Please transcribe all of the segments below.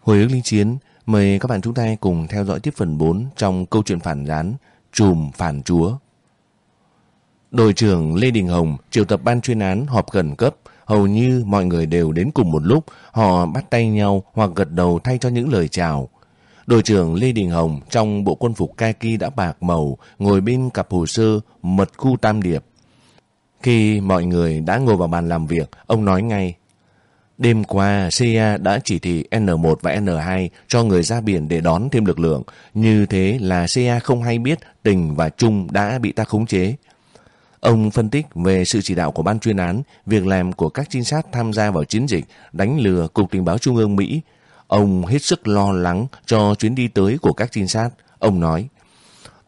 Hồi ức linh chiến, mời các bạn chúng ta cùng theo dõi tiếp phần 4 trong câu chuyện phản gián Trùm Phản Chúa. Đội trưởng Lê Đình Hồng triệu tập ban chuyên án họp khẩn cấp, hầu như mọi người đều đến cùng một lúc, họ bắt tay nhau hoặc gật đầu thay cho những lời chào. Đội trưởng Lê Đình Hồng trong bộ quân phục kaki đã bạc màu, ngồi bên cặp hồ sơ mật khu tam điệp. Khi mọi người đã ngồi vào bàn làm việc, ông nói ngay, Đêm qua, CIA đã chỉ thị N1 và N2 cho người ra biển để đón thêm lực lượng. Như thế là CIA không hay biết Tình và Trung đã bị ta khống chế. Ông phân tích về sự chỉ đạo của ban chuyên án, việc làm của các trinh sát tham gia vào chiến dịch đánh lừa Cục Tình báo Trung ương Mỹ. Ông hết sức lo lắng cho chuyến đi tới của các trinh sát. Ông nói,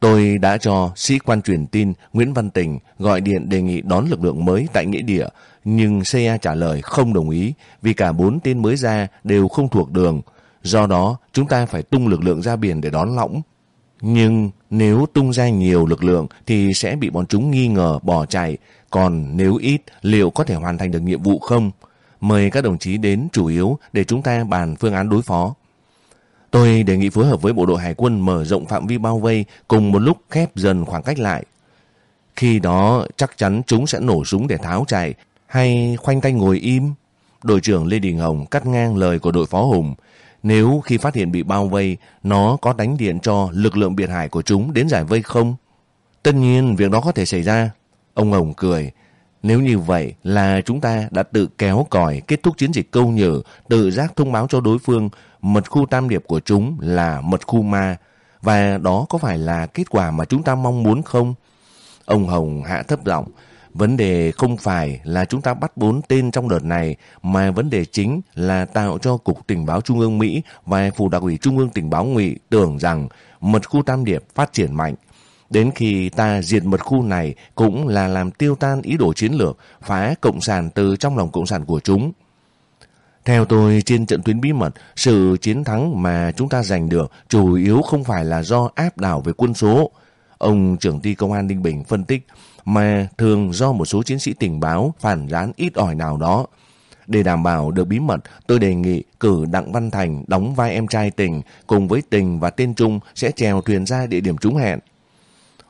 Tôi đã cho sĩ quan truyền tin Nguyễn Văn Tình gọi điện đề nghị đón lực lượng mới tại nghĩa địa, nhưng CA trả lời không đồng ý vì cả bốn tên mới ra đều không thuộc đường. Do đó, chúng ta phải tung lực lượng ra biển để đón lõng. Nhưng nếu tung ra nhiều lực lượng thì sẽ bị bọn chúng nghi ngờ bỏ chạy, còn nếu ít liệu có thể hoàn thành được nhiệm vụ không? Mời các đồng chí đến chủ yếu để chúng ta bàn phương án đối phó. Tôi đề nghị phối hợp với bộ đội hải quân mở rộng phạm vi bao vây cùng một lúc khép dần khoảng cách lại. Khi đó chắc chắn chúng sẽ nổ súng để tháo chạy hay khoanh tay ngồi im. Đội trưởng Lê Đình Hồng cắt ngang lời của đội phó Hùng. Nếu khi phát hiện bị bao vây, nó có đánh điện cho lực lượng biệt hải của chúng đến giải vây không? Tất nhiên việc đó có thể xảy ra. Ông Hồng cười. Nếu như vậy là chúng ta đã tự kéo còi kết thúc chiến dịch câu nhử, tự giác thông báo cho đối phương mật khu tam điệp của chúng là mật khu ma. Và đó có phải là kết quả mà chúng ta mong muốn không? Ông Hồng hạ thấp giọng. Vấn đề không phải là chúng ta bắt bốn tên trong đợt này, mà vấn đề chính là tạo cho Cục Tình báo Trung ương Mỹ và Phủ đặc ủy Trung ương Tình báo Ngụy tưởng rằng mật khu tam điệp phát triển mạnh. Đến khi ta diệt mật khu này cũng là làm tiêu tan ý đồ chiến lược, phá Cộng sản từ trong lòng Cộng sản của chúng. Theo tôi, trên trận tuyến bí mật, sự chiến thắng mà chúng ta giành được chủ yếu không phải là do áp đảo về quân số. Ông trưởng ty công an Ninh Bình phân tích, mà thường do một số chiến sĩ tình báo phản gián ít ỏi nào đó. Để đảm bảo được bí mật, tôi đề nghị cử Đặng Văn Thành đóng vai em trai Tình, cùng với Tình và tên Trung sẽ chèo thuyền ra địa điểm trúng hẹn.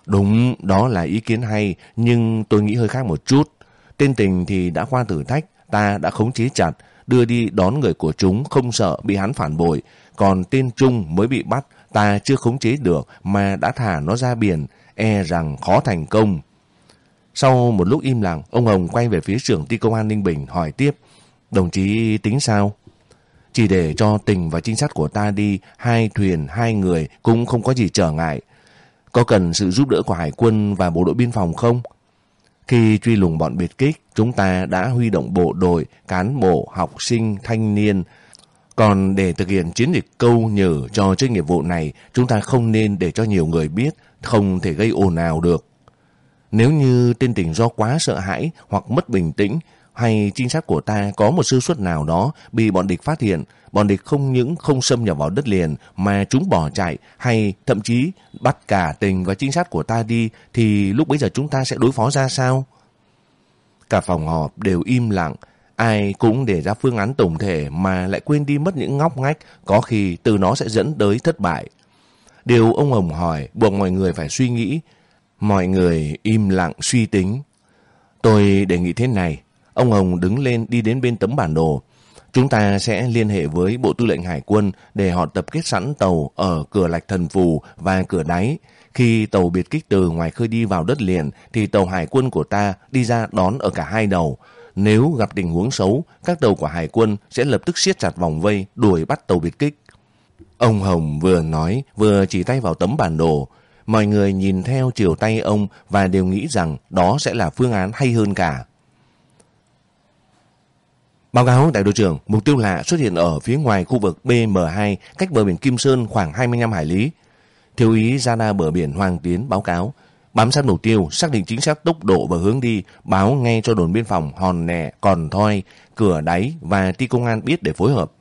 Đúng, đó là ý kiến hay, nhưng tôi nghĩ hơi khác một chút. Tên Tình thì đã qua thử thách, ta đã khống chế chặt, đưa đi đón người của chúng không sợ bị hắn phản bội. Còn tên Trung mới bị bắt, ta chưa khống chế được mà đã thả nó ra biển, e rằng khó thành công. Sau một lúc im lặng, ông Hồng quay về phía trưởng ty công an Ninh Bình hỏi tiếp. Đồng chí tính sao? Chỉ để cho tình và trinh sát của ta đi, hai thuyền, hai người cũng không có gì trở ngại. Có cần sự giúp đỡ của Hải quân và bộ đội biên phòng không? Khi truy lùng bọn biệt kích, chúng ta đã huy động bộ đội, cán bộ, học sinh, thanh niên. Còn để thực hiện chiến dịch câu nhử cho chức nghiệp vụ này, chúng ta không nên để cho nhiều người biết, không thể gây ồn ào được. Nếu như tên tình do quá sợ hãi hoặc mất bình tĩnh hay trinh sát của ta có một sơ suất nào đó bị bọn địch phát hiện, bọn địch không những không xâm nhập vào đất liền mà chúng bỏ chạy hay thậm chí bắt cả tình và trinh sát của ta đi thì lúc bấy giờ chúng ta sẽ đối phó ra sao? Cả phòng họp đều im lặng, ai cũng để ra phương án tổng thể mà lại quên đi mất những ngóc ngách có khi từ nó sẽ dẫn tới thất bại. Điều ông Hồng hỏi buộc mọi người phải suy nghĩ Mọi người im lặng suy tính. Tôi đề nghị thế này. Ông Hồng đứng lên đi đến bên tấm bản đồ. Chúng ta sẽ liên hệ với Bộ Tư lệnh Hải quân để họ tập kết sẵn tàu ở cửa lạch thần phù và cửa đáy. Khi tàu biệt kích từ ngoài khơi đi vào đất liền thì tàu hải quân của ta đi ra đón ở cả hai đầu. Nếu gặp tình huống xấu, các tàu của hải quân sẽ lập tức siết chặt vòng vây đuổi bắt tàu biệt kích. Ông Hồng vừa nói vừa chỉ tay vào tấm bản đồ. Mọi người nhìn theo chiều tay ông và đều nghĩ rằng đó sẽ là phương án hay hơn cả. Báo cáo đại đội trưởng, mục tiêu lạ xuất hiện ở phía ngoài khu vực BM2 cách bờ biển Kim Sơn khoảng 25 hải lý. Thiếu úy ra bờ biển Hoàng Tiến báo cáo, bám sát mục tiêu, xác định chính xác tốc độ và hướng đi, báo ngay cho đồn biên phòng Hòn Nè, Còn Thoi, Cửa Đáy và ti công an biết để phối hợp.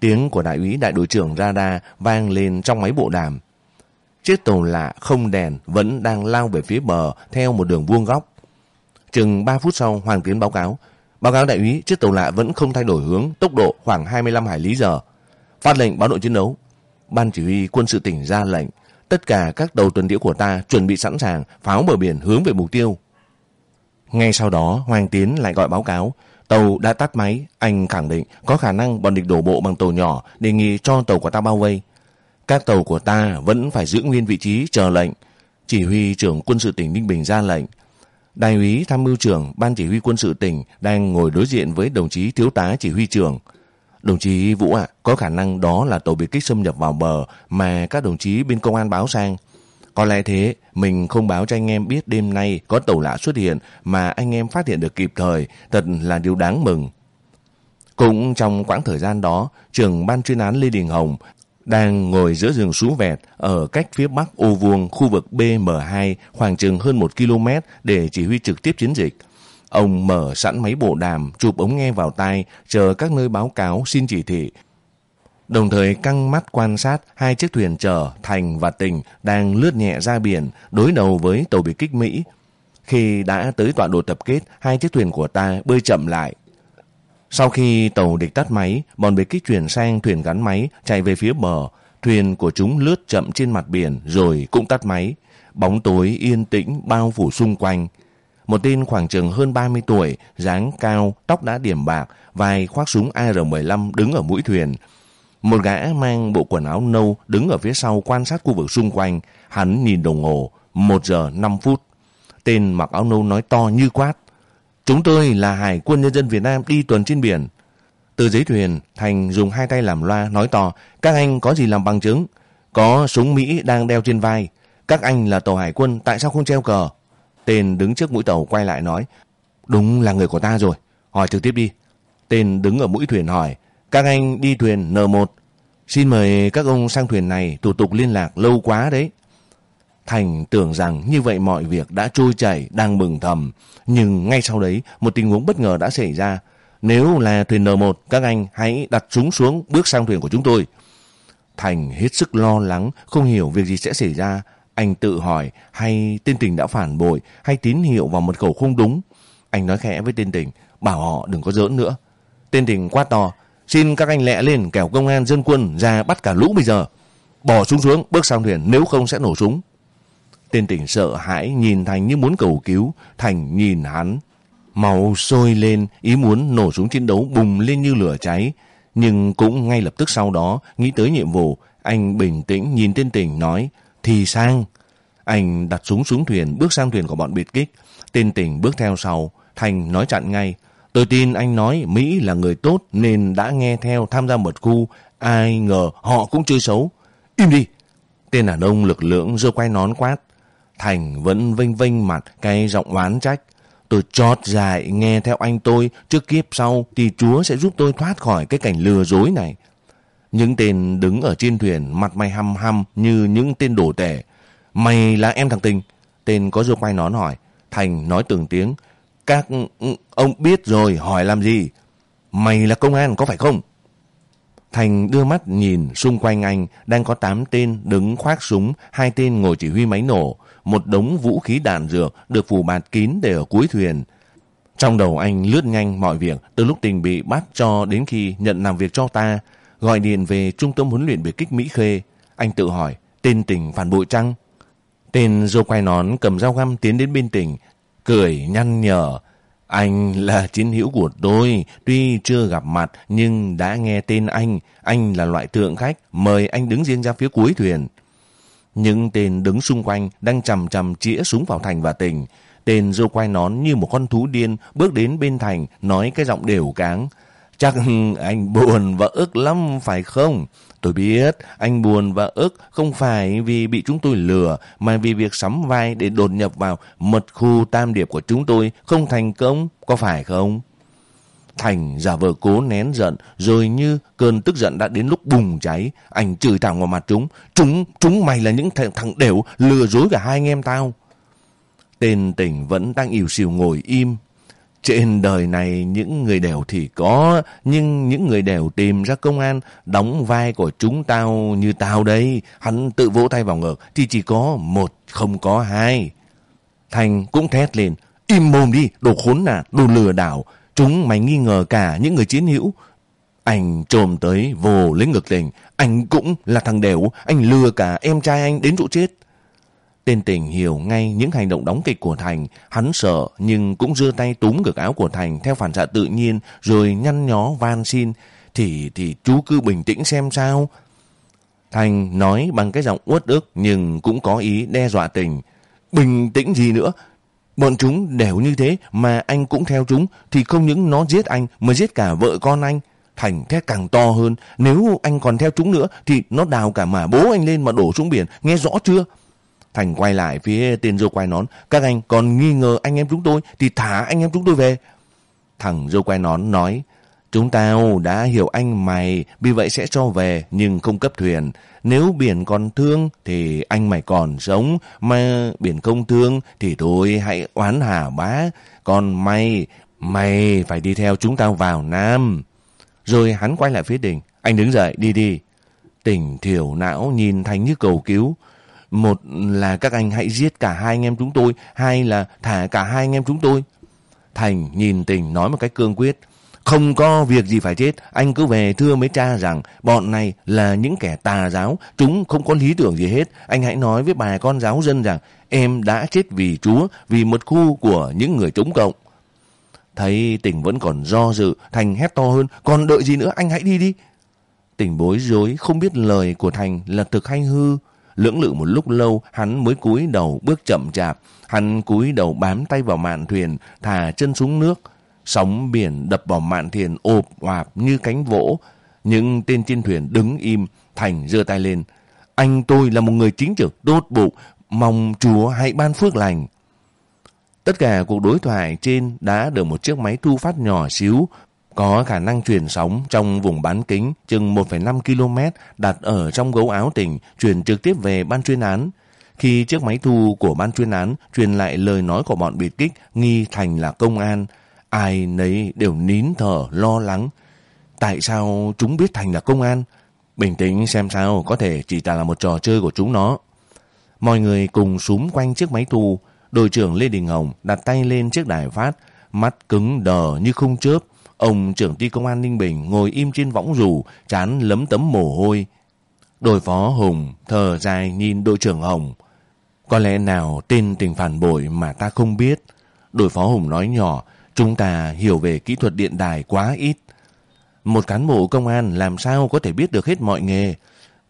Tiếng của đại úy đại đội trưởng radar vang lên trong máy bộ đàm. Chiếc tàu lạ không đèn vẫn đang lao về phía bờ theo một đường vuông góc. Chừng 3 phút sau, Hoàng Tiến báo cáo. Báo cáo đại úy, chiếc tàu lạ vẫn không thay đổi hướng, tốc độ khoảng 25 hải lý giờ. Phát lệnh báo đội chiến đấu. Ban chỉ huy quân sự tỉnh ra lệnh. Tất cả các tàu tuần tiễu của ta chuẩn bị sẵn sàng, pháo bờ biển hướng về mục tiêu. Ngay sau đó, Hoàng Tiến lại gọi báo cáo. Tàu đã tắt máy, anh khẳng định có khả năng bọn địch đổ bộ bằng tàu nhỏ, đề nghị cho tàu của ta bao vây. Các tàu của ta vẫn phải giữ nguyên vị trí chờ lệnh. Chỉ huy trưởng quân sự tỉnh Ninh Bình ra lệnh. Đại úy tham mưu trưởng ban chỉ huy quân sự tỉnh đang ngồi đối diện với đồng chí thiếu tá chỉ huy trưởng. Đồng chí Vũ ạ, có khả năng đó là tàu biệt kích xâm nhập vào bờ mà các đồng chí bên công an báo sang. Có lẽ thế, mình không báo cho anh em biết đêm nay có tàu lạ xuất hiện mà anh em phát hiện được kịp thời, thật là điều đáng mừng. Cũng trong quãng thời gian đó, trưởng ban chuyên án Lê Đình Hồng đang ngồi giữa rừng sú vẹt ở cách phía bắc ô vuông khu vực BM2 khoảng chừng hơn 1 km để chỉ huy trực tiếp chiến dịch. Ông mở sẵn máy bộ đàm, chụp ống nghe vào tai, chờ các nơi báo cáo xin chỉ thị. Đồng thời căng mắt quan sát hai chiếc thuyền chở Thành và Tình đang lướt nhẹ ra biển đối đầu với tàu biệt kích Mỹ. Khi đã tới tọa độ tập kết, hai chiếc thuyền của ta bơi chậm lại. Sau khi tàu địch tắt máy, bọn biệt kích chuyển sang thuyền gắn máy chạy về phía bờ. Thuyền của chúng lướt chậm trên mặt biển rồi cũng tắt máy. Bóng tối yên tĩnh bao phủ xung quanh. Một tên khoảng chừng hơn 30 tuổi, dáng cao, tóc đã điểm bạc, vai khoác súng AR-15 đứng ở mũi thuyền. Một gã mang bộ quần áo nâu đứng ở phía sau quan sát khu vực xung quanh. Hắn nhìn đồng hồ, 1 giờ 5 phút. Tên mặc áo nâu nói to như quát. Chúng tôi là Hải quân Nhân dân Việt Nam đi tuần trên biển. Từ giấy thuyền, Thành dùng hai tay làm loa nói to. Các anh có gì làm bằng chứng? Có súng Mỹ đang đeo trên vai. Các anh là tàu hải quân, tại sao không treo cờ? Tên đứng trước mũi tàu quay lại nói. Đúng là người của ta rồi. Hỏi trực tiếp đi. Tên đứng ở mũi thuyền hỏi. Các anh đi thuyền N1. Xin mời các ông sang thuyền này, thủ tục liên lạc lâu quá đấy. Thành tưởng rằng như vậy mọi việc đã trôi chảy, đang mừng thầm. Nhưng ngay sau đấy, một tình huống bất ngờ đã xảy ra. Nếu là thuyền N1, các anh hãy đặt súng xuống bước sang thuyền của chúng tôi. Thành hết sức lo lắng, không hiểu việc gì sẽ xảy ra. Anh tự hỏi hay tên tình đã phản bội hay tín hiệu vào mật khẩu không đúng. Anh nói khẽ với tên tình, bảo họ đừng có giỡn nữa. Tên tình quát to, xin các anh lẹ lên kẻo công an dân quân ra bắt cả lũ bây giờ. Bỏ súng xuống, bước sang thuyền, nếu không sẽ nổ súng. Tên tỉnh sợ hãi nhìn Thành như muốn cầu cứu. Thành nhìn hắn. Màu sôi lên, ý muốn nổ súng chiến đấu bùng lên như lửa cháy. Nhưng cũng ngay lập tức sau đó, nghĩ tới nhiệm vụ, anh bình tĩnh nhìn tên tỉnh nói, thì sang. Anh đặt súng xuống thuyền, bước sang thuyền của bọn biệt kích. Tên tỉnh bước theo sau, Thành nói chặn ngay. Tôi tin anh nói Mỹ là người tốt nên đã nghe theo tham gia mật khu. Ai ngờ họ cũng chơi xấu. Im đi! Tên đàn ông lực lượng giơ quay nón quát. Thành vẫn vinh vinh mặt cái giọng oán trách. Tôi chót dài nghe theo anh tôi, trước kiếp sau thì Chúa sẽ giúp tôi thoát khỏi cái cảnh lừa dối này. Những tên đứng ở trên thuyền mặt mày hăm hăm như những tên đổ tể. Mày là em thằng Tình. Tên có rô quay nón hỏi. Thành nói từng tiếng. Các ừ, ông biết rồi hỏi làm gì? Mày là công an có phải không? Thành đưa mắt nhìn xung quanh anh đang có 8 tên đứng khoác súng, hai tên ngồi chỉ huy máy nổ một đống vũ khí đạn dược được phủ bạt kín để ở cuối thuyền. Trong đầu anh lướt nhanh mọi việc từ lúc tình bị bắt cho đến khi nhận làm việc cho ta, gọi điện về trung tâm huấn luyện biệt kích Mỹ Khê. Anh tự hỏi, tên tình phản bội trăng? Tên dô quay nón cầm dao găm tiến đến bên tỉnh, cười nhăn nhở. Anh là chiến hữu của tôi, tuy chưa gặp mặt nhưng đã nghe tên anh. Anh là loại thượng khách, mời anh đứng riêng ra phía cuối thuyền. Những tên đứng xung quanh đang chầm chầm chĩa súng vào Thành và Tình. Tên dô quay nón như một con thú điên bước đến bên Thành nói cái giọng đều cáng. Chắc anh buồn và ức lắm phải không? Tôi biết anh buồn và ức không phải vì bị chúng tôi lừa mà vì việc sắm vai để đột nhập vào mật khu tam điệp của chúng tôi không thành công, có phải không? Thành giả vờ cố nén giận, rồi như cơn tức giận đã đến lúc bùng cháy. Anh chửi thẳng vào mặt chúng. Chúng, chúng mày là những thằng, thằng đều lừa dối cả hai anh em tao. Tên tỉnh vẫn đang ỉu xìu ngồi im. Trên đời này những người đều thì có, nhưng những người đều tìm ra công an đóng vai của chúng tao như tao đây. Hắn tự vỗ tay vào ngực thì chỉ có một, không có hai. Thành cũng thét lên. Im mồm đi, đồ khốn nạn, đồ lừa đảo. Chúng mày nghi ngờ cả những người chiến hữu. Anh trồm tới vô lấy ngực tình. Anh cũng là thằng đều, anh lừa cả em trai anh đến chỗ chết. Tên tình hiểu ngay những hành động đóng kịch của Thành. Hắn sợ nhưng cũng đưa tay túm ngực áo của Thành theo phản xạ tự nhiên rồi nhăn nhó van xin. Thì thì chú cứ bình tĩnh xem sao. Thành nói bằng cái giọng uất ức nhưng cũng có ý đe dọa tình. Bình tĩnh gì nữa? Bọn chúng đều như thế mà anh cũng theo chúng, thì không những nó giết anh mà giết cả vợ con anh. Thành thét càng to hơn. Nếu anh còn theo chúng nữa thì nó đào cả mà bố anh lên mà đổ xuống biển. Nghe rõ chưa? Thành quay lại phía tên dâu quay nón. Các anh còn nghi ngờ anh em chúng tôi thì thả anh em chúng tôi về. Thằng dâu quay nón nói. Chúng tao đã hiểu anh mày, vì vậy sẽ cho về nhưng không cấp thuyền. Nếu biển còn thương thì anh mày còn sống, mà biển không thương thì thôi hãy oán hả bá. Còn mày, mày phải đi theo chúng tao vào Nam. Rồi hắn quay lại phía đình, anh đứng dậy đi đi. Tỉnh thiểu não nhìn Thành như cầu cứu. Một là các anh hãy giết cả hai anh em chúng tôi, hai là thả cả hai anh em chúng tôi. Thành nhìn tình nói một cách cương quyết. Không có việc gì phải chết, anh cứ về thưa mấy cha rằng bọn này là những kẻ tà giáo, chúng không có lý tưởng gì hết. Anh hãy nói với bà con giáo dân rằng em đã chết vì Chúa, vì một khu của những người chống cộng. Thấy tỉnh vẫn còn do dự, Thành hét to hơn, còn đợi gì nữa, anh hãy đi đi. Tỉnh bối rối, không biết lời của Thành là thực hay hư. Lưỡng lự một lúc lâu, hắn mới cúi đầu bước chậm chạp. Hắn cúi đầu bám tay vào mạn thuyền, thả chân xuống nước. Sóng biển đập vào mạn thuyền ộp oạp như cánh vỗ. Những tên trên thuyền đứng im, Thành giơ tay lên. Anh tôi là một người chính trực, đốt bụng, mong Chúa hãy ban phước lành. Tất cả cuộc đối thoại trên đã được một chiếc máy thu phát nhỏ xíu, có khả năng truyền sóng trong vùng bán kính chừng 1,5 km đặt ở trong gấu áo tỉnh truyền trực tiếp về ban chuyên án. Khi chiếc máy thu của ban chuyên án truyền lại lời nói của bọn biệt kích nghi thành là công an, ai nấy đều nín thở lo lắng. Tại sao chúng biết Thành là công an? Bình tĩnh xem sao có thể chỉ là một trò chơi của chúng nó. Mọi người cùng súng quanh chiếc máy thu. Đội trưởng Lê Đình Hồng đặt tay lên chiếc đài phát, mắt cứng đờ như không chớp. Ông trưởng ty công an Ninh Bình ngồi im trên võng rủ, chán lấm tấm mồ hôi. Đội phó Hùng thở dài nhìn đội trưởng Hồng. Có lẽ nào tên tình phản bội mà ta không biết. Đội phó Hùng nói nhỏ, chúng ta hiểu về kỹ thuật điện đài quá ít. Một cán bộ công an làm sao có thể biết được hết mọi nghề.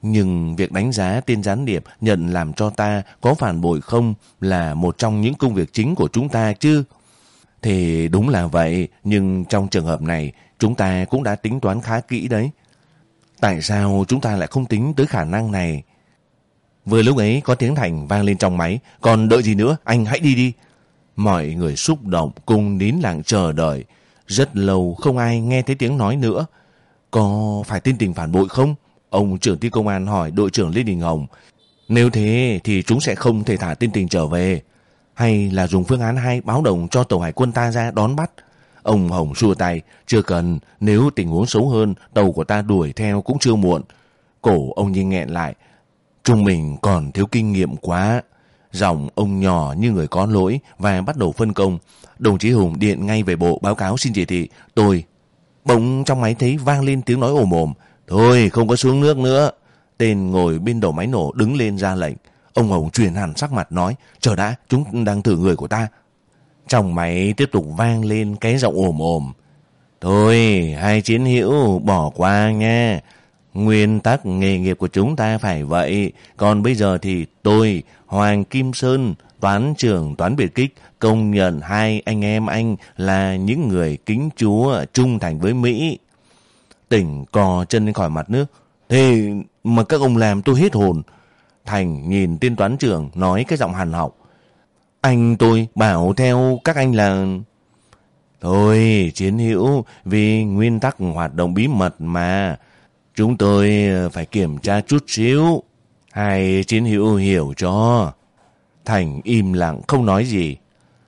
Nhưng việc đánh giá tên gián điệp nhận làm cho ta có phản bội không là một trong những công việc chính của chúng ta chứ. Thì đúng là vậy, nhưng trong trường hợp này chúng ta cũng đã tính toán khá kỹ đấy. Tại sao chúng ta lại không tính tới khả năng này? Vừa lúc ấy có tiếng Thành vang lên trong máy, còn đợi gì nữa, anh hãy đi đi. Mọi người xúc động cùng nín lặng chờ đợi. Rất lâu không ai nghe thấy tiếng nói nữa. Có phải tin tình phản bội không? Ông trưởng ty công an hỏi đội trưởng Lê Đình Hồng. Nếu thế thì chúng sẽ không thể thả tin tình trở về. Hay là dùng phương án 2 báo động cho tàu hải quân ta ra đón bắt? Ông Hồng xua tay. Chưa cần, nếu tình huống xấu hơn, tàu của ta đuổi theo cũng chưa muộn. Cổ ông như nghẹn lại. chúng mình còn thiếu kinh nghiệm quá. Giọng ông nhỏ như người có lỗi và bắt đầu phân công. Đồng chí Hùng điện ngay về bộ báo cáo xin chỉ thị. Tôi. Bỗng trong máy thấy vang lên tiếng nói ồm ồm. Thôi không có xuống nước nữa. Tên ngồi bên đầu máy nổ đứng lên ra lệnh. Ông Hồng truyền hẳn sắc mặt nói. Chờ đã, chúng đang thử người của ta. Trong máy tiếp tục vang lên cái giọng ồm ồm. Thôi, hai chiến hữu bỏ qua nha. Nguyên tắc nghề nghiệp của chúng ta phải vậy. Còn bây giờ thì tôi, Hoàng Kim Sơn, toán trưởng toán biệt kích, công nhận hai anh em anh là những người kính chúa trung thành với Mỹ. Tỉnh cò chân lên khỏi mặt nước. Thế mà các ông làm tôi hết hồn. Thành nhìn tiên toán trưởng nói cái giọng hàn học. Anh tôi bảo theo các anh là... Thôi, chiến hữu, vì nguyên tắc hoạt động bí mật mà. Chúng tôi ờ, phải kiểm tra chút xíu. Hai chiến hữu hiểu cho. Thành im lặng không nói gì.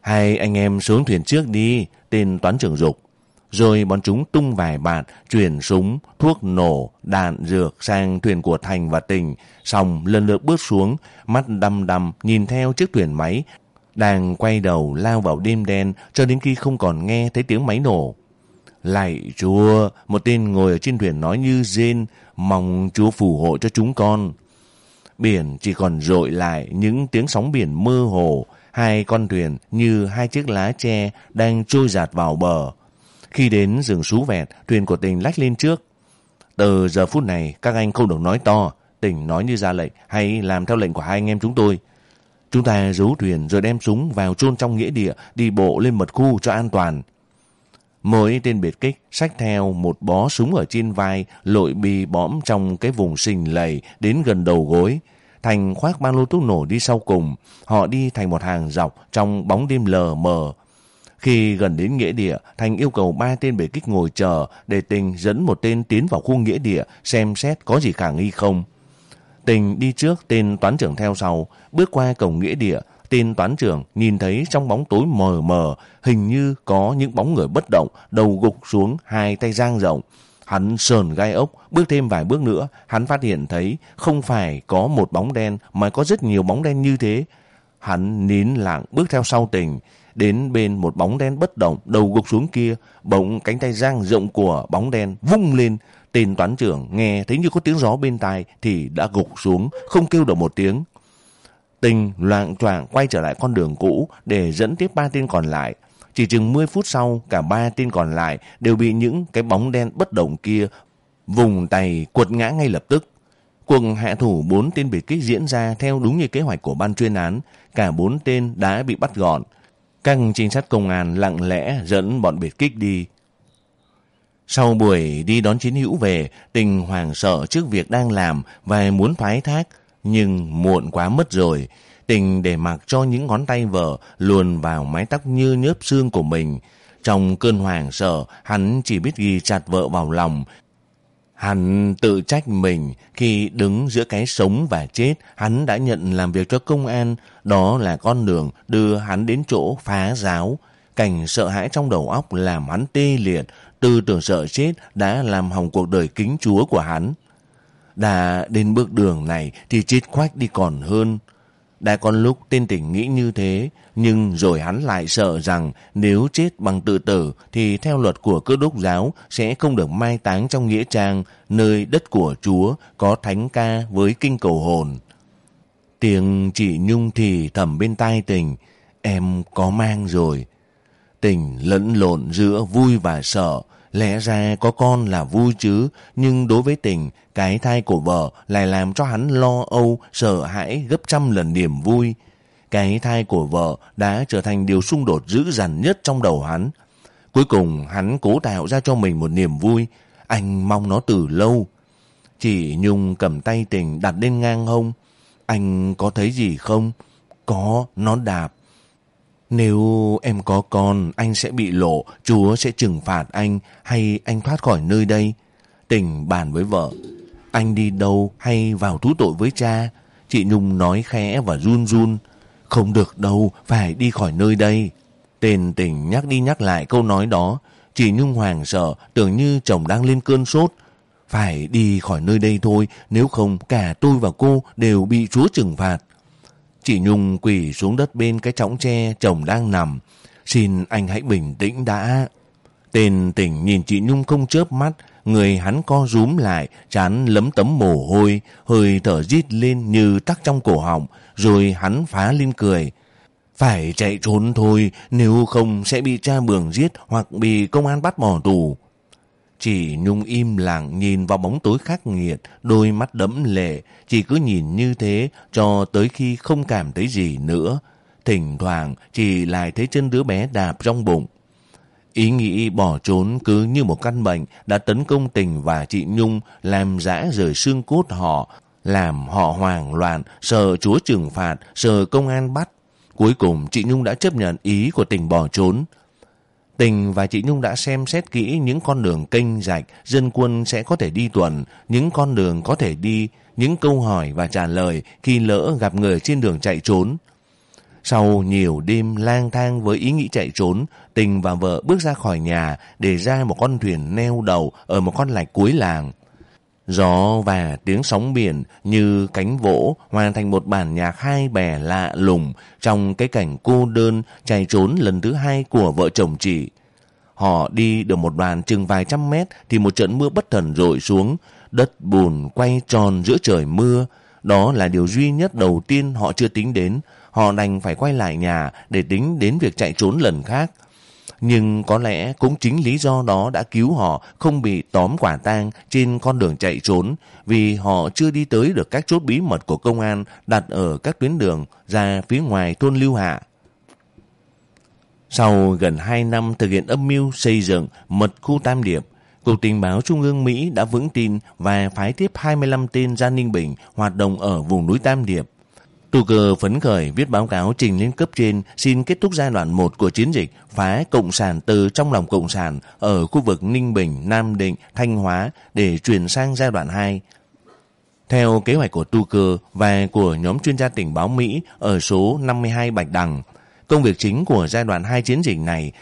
Hai anh em xuống thuyền trước đi, tên toán trưởng dục. Rồi bọn chúng tung vài bạt, chuyển súng, thuốc nổ, đạn, dược sang thuyền của Thành và Tình. Xong lần lượt bước xuống, mắt đăm đăm nhìn theo chiếc thuyền máy, đang quay đầu lao vào đêm đen cho đến khi không còn nghe thấy tiếng máy nổ. Lạy chúa, một tên ngồi ở trên thuyền nói như rên, mong chúa phù hộ cho chúng con. Biển chỉ còn rội lại những tiếng sóng biển mơ hồ, hai con thuyền như hai chiếc lá tre đang trôi giạt vào bờ. Khi đến rừng sú vẹt, thuyền của tình lách lên trước. Từ giờ phút này, các anh không được nói to, tình nói như ra lệnh hay làm theo lệnh của hai anh em chúng tôi. Chúng ta giấu thuyền rồi đem súng vào chôn trong nghĩa địa, đi bộ lên mật khu cho an toàn. Mỗi tên biệt kích sách theo một bó súng ở trên vai, lội bì bõm trong cái vùng sình lầy đến gần đầu gối. Thành khoác ba lô thuốc nổ đi sau cùng. Họ đi thành một hàng dọc trong bóng đêm lờ mờ. Khi gần đến nghĩa địa, Thành yêu cầu ba tên biệt kích ngồi chờ để Tình dẫn một tên tiến vào khu nghĩa địa xem xét có gì khả nghi không. Tình đi trước, tên toán trưởng theo sau, bước qua cổng nghĩa địa, tên toán trưởng nhìn thấy trong bóng tối mờ mờ, hình như có những bóng người bất động, đầu gục xuống, hai tay giang rộng. Hắn sờn gai ốc, bước thêm vài bước nữa, hắn phát hiện thấy không phải có một bóng đen mà có rất nhiều bóng đen như thế. Hắn nín lặng bước theo sau tình, đến bên một bóng đen bất động, đầu gục xuống kia, bỗng cánh tay giang rộng của bóng đen vung lên, Tên toán trưởng nghe thấy như có tiếng gió bên tai thì đã gục xuống, không kêu được một tiếng. Tình loạn choạng quay trở lại con đường cũ để dẫn tiếp ba tên còn lại. Chỉ chừng 10 phút sau, cả ba tên còn lại đều bị những cái bóng đen bất động kia vùng tay quật ngã ngay lập tức. Cuộc hạ thủ bốn tên biệt kích diễn ra theo đúng như kế hoạch của ban chuyên án. Cả bốn tên đã bị bắt gọn. Các trinh sát công an lặng lẽ dẫn bọn biệt kích đi. Sau buổi đi đón chiến hữu về, tình hoàng sợ trước việc đang làm và muốn thoái thác, nhưng muộn quá mất rồi. Tình để mặc cho những ngón tay vợ luồn vào mái tóc như nhớp xương của mình. Trong cơn hoàng sợ, hắn chỉ biết ghi chặt vợ vào lòng. Hắn tự trách mình khi đứng giữa cái sống và chết, hắn đã nhận làm việc cho công an. Đó là con đường đưa hắn đến chỗ phá giáo. Cảnh sợ hãi trong đầu óc làm hắn tê liệt, tư tưởng sợ chết đã làm hỏng cuộc đời kính chúa của hắn. Đã đến bước đường này thì chết khoách đi còn hơn. Đã còn lúc tên tỉnh nghĩ như thế, nhưng rồi hắn lại sợ rằng nếu chết bằng tự tử thì theo luật của cơ đốc giáo sẽ không được mai táng trong nghĩa trang, nơi đất của Chúa có thánh ca với kinh cầu hồn. Tiếng chị Nhung thì thầm bên tai tình, em có mang rồi. Tình lẫn lộn giữa vui và sợ, Lẽ ra có con là vui chứ, nhưng đối với tình, cái thai của vợ lại làm cho hắn lo âu, sợ hãi gấp trăm lần niềm vui. Cái thai của vợ đã trở thành điều xung đột dữ dằn nhất trong đầu hắn. Cuối cùng hắn cố tạo ra cho mình một niềm vui. Anh mong nó từ lâu. Chỉ Nhung cầm tay tình đặt lên ngang hông. Anh có thấy gì không? Có, nó đạp. Nếu em có con, anh sẽ bị lộ, Chúa sẽ trừng phạt anh, hay anh thoát khỏi nơi đây. Tình bàn với vợ, anh đi đâu hay vào thú tội với cha? Chị Nhung nói khẽ và run run. Không được đâu, phải đi khỏi nơi đây. Tên tình nhắc đi nhắc lại câu nói đó. Chị Nhung hoàng sợ, tưởng như chồng đang lên cơn sốt. Phải đi khỏi nơi đây thôi, nếu không cả tôi và cô đều bị Chúa trừng phạt. Chị Nhung quỳ xuống đất bên cái chõng tre chồng đang nằm. Xin anh hãy bình tĩnh đã. Tên tỉnh nhìn chị Nhung không chớp mắt, người hắn co rúm lại, chán lấm tấm mồ hôi, hơi thở rít lên như tắc trong cổ họng, rồi hắn phá lên cười. Phải chạy trốn thôi, nếu không sẽ bị cha bường giết hoặc bị công an bắt bỏ tù. Chỉ Nhung im lặng nhìn vào bóng tối khắc nghiệt, đôi mắt đẫm lệ, chỉ cứ nhìn như thế cho tới khi không cảm thấy gì nữa. Thỉnh thoảng chỉ lại thấy chân đứa bé đạp trong bụng. Ý nghĩ bỏ trốn cứ như một căn bệnh đã tấn công tình và chị Nhung làm rã rời xương cốt họ, làm họ hoảng loạn, sợ chúa trừng phạt, sợ công an bắt. Cuối cùng chị Nhung đã chấp nhận ý của tình bỏ trốn. Tình và chị Nhung đã xem xét kỹ những con đường kênh rạch dân quân sẽ có thể đi tuần, những con đường có thể đi, những câu hỏi và trả lời khi lỡ gặp người trên đường chạy trốn. Sau nhiều đêm lang thang với ý nghĩ chạy trốn, Tình và vợ bước ra khỏi nhà để ra một con thuyền neo đầu ở một con lạch cuối làng. Gió và tiếng sóng biển như cánh vỗ hoàn thành một bản nhạc hai bè lạ lùng trong cái cảnh cô đơn chạy trốn lần thứ hai của vợ chồng chị. Họ đi được một đoạn chừng vài trăm mét thì một trận mưa bất thần rội xuống. Đất bùn quay tròn giữa trời mưa. Đó là điều duy nhất đầu tiên họ chưa tính đến. Họ đành phải quay lại nhà để tính đến việc chạy trốn lần khác. Nhưng có lẽ cũng chính lý do đó đã cứu họ không bị tóm quả tang trên con đường chạy trốn vì họ chưa đi tới được các chốt bí mật của công an đặt ở các tuyến đường ra phía ngoài thôn Lưu Hạ. Sau gần 2 năm thực hiện âm mưu xây dựng mật khu Tam Điệp, Cục Tình báo Trung ương Mỹ đã vững tin và phái tiếp 25 tên ra Ninh Bình hoạt động ở vùng núi Tam Điệp. Tu cơ phấn khởi viết báo cáo trình lên cấp trên xin kết thúc giai đoạn 1 của chiến dịch phá Cộng sản từ trong lòng Cộng sản ở khu vực Ninh Bình, Nam Định, Thanh Hóa để chuyển sang giai đoạn 2. Theo kế hoạch của Tu cơ và của nhóm chuyên gia tình báo Mỹ ở số 52 Bạch Đằng, công việc chính của giai đoạn 2 chiến dịch này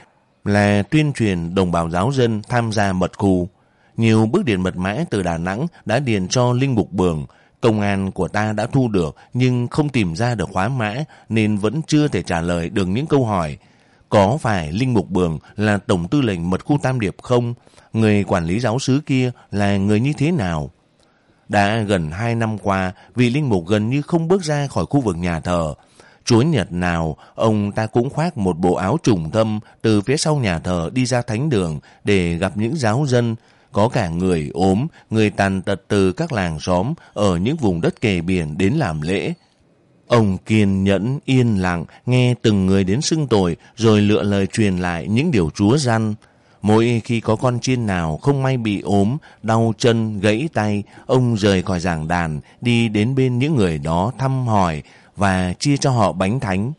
là tuyên truyền đồng bào giáo dân tham gia mật khu. Nhiều bức điện mật mã từ Đà Nẵng đã điền cho Linh Mục Bường, Công an của ta đã thu được nhưng không tìm ra được khóa mã nên vẫn chưa thể trả lời được những câu hỏi. Có phải Linh Mục Bường là Tổng tư lệnh mật khu Tam Điệp không? Người quản lý giáo sứ kia là người như thế nào? Đã gần hai năm qua, vị Linh Mục gần như không bước ra khỏi khu vực nhà thờ. Chúa Nhật nào, ông ta cũng khoác một bộ áo trùng thâm từ phía sau nhà thờ đi ra thánh đường để gặp những giáo dân, có cả người ốm, người tàn tật từ các làng xóm ở những vùng đất kề biển đến làm lễ. Ông kiên nhẫn, yên lặng, nghe từng người đến xưng tội, rồi lựa lời truyền lại những điều chúa răn. Mỗi khi có con chiên nào không may bị ốm, đau chân, gãy tay, ông rời khỏi giảng đàn, đi đến bên những người đó thăm hỏi và chia cho họ bánh thánh.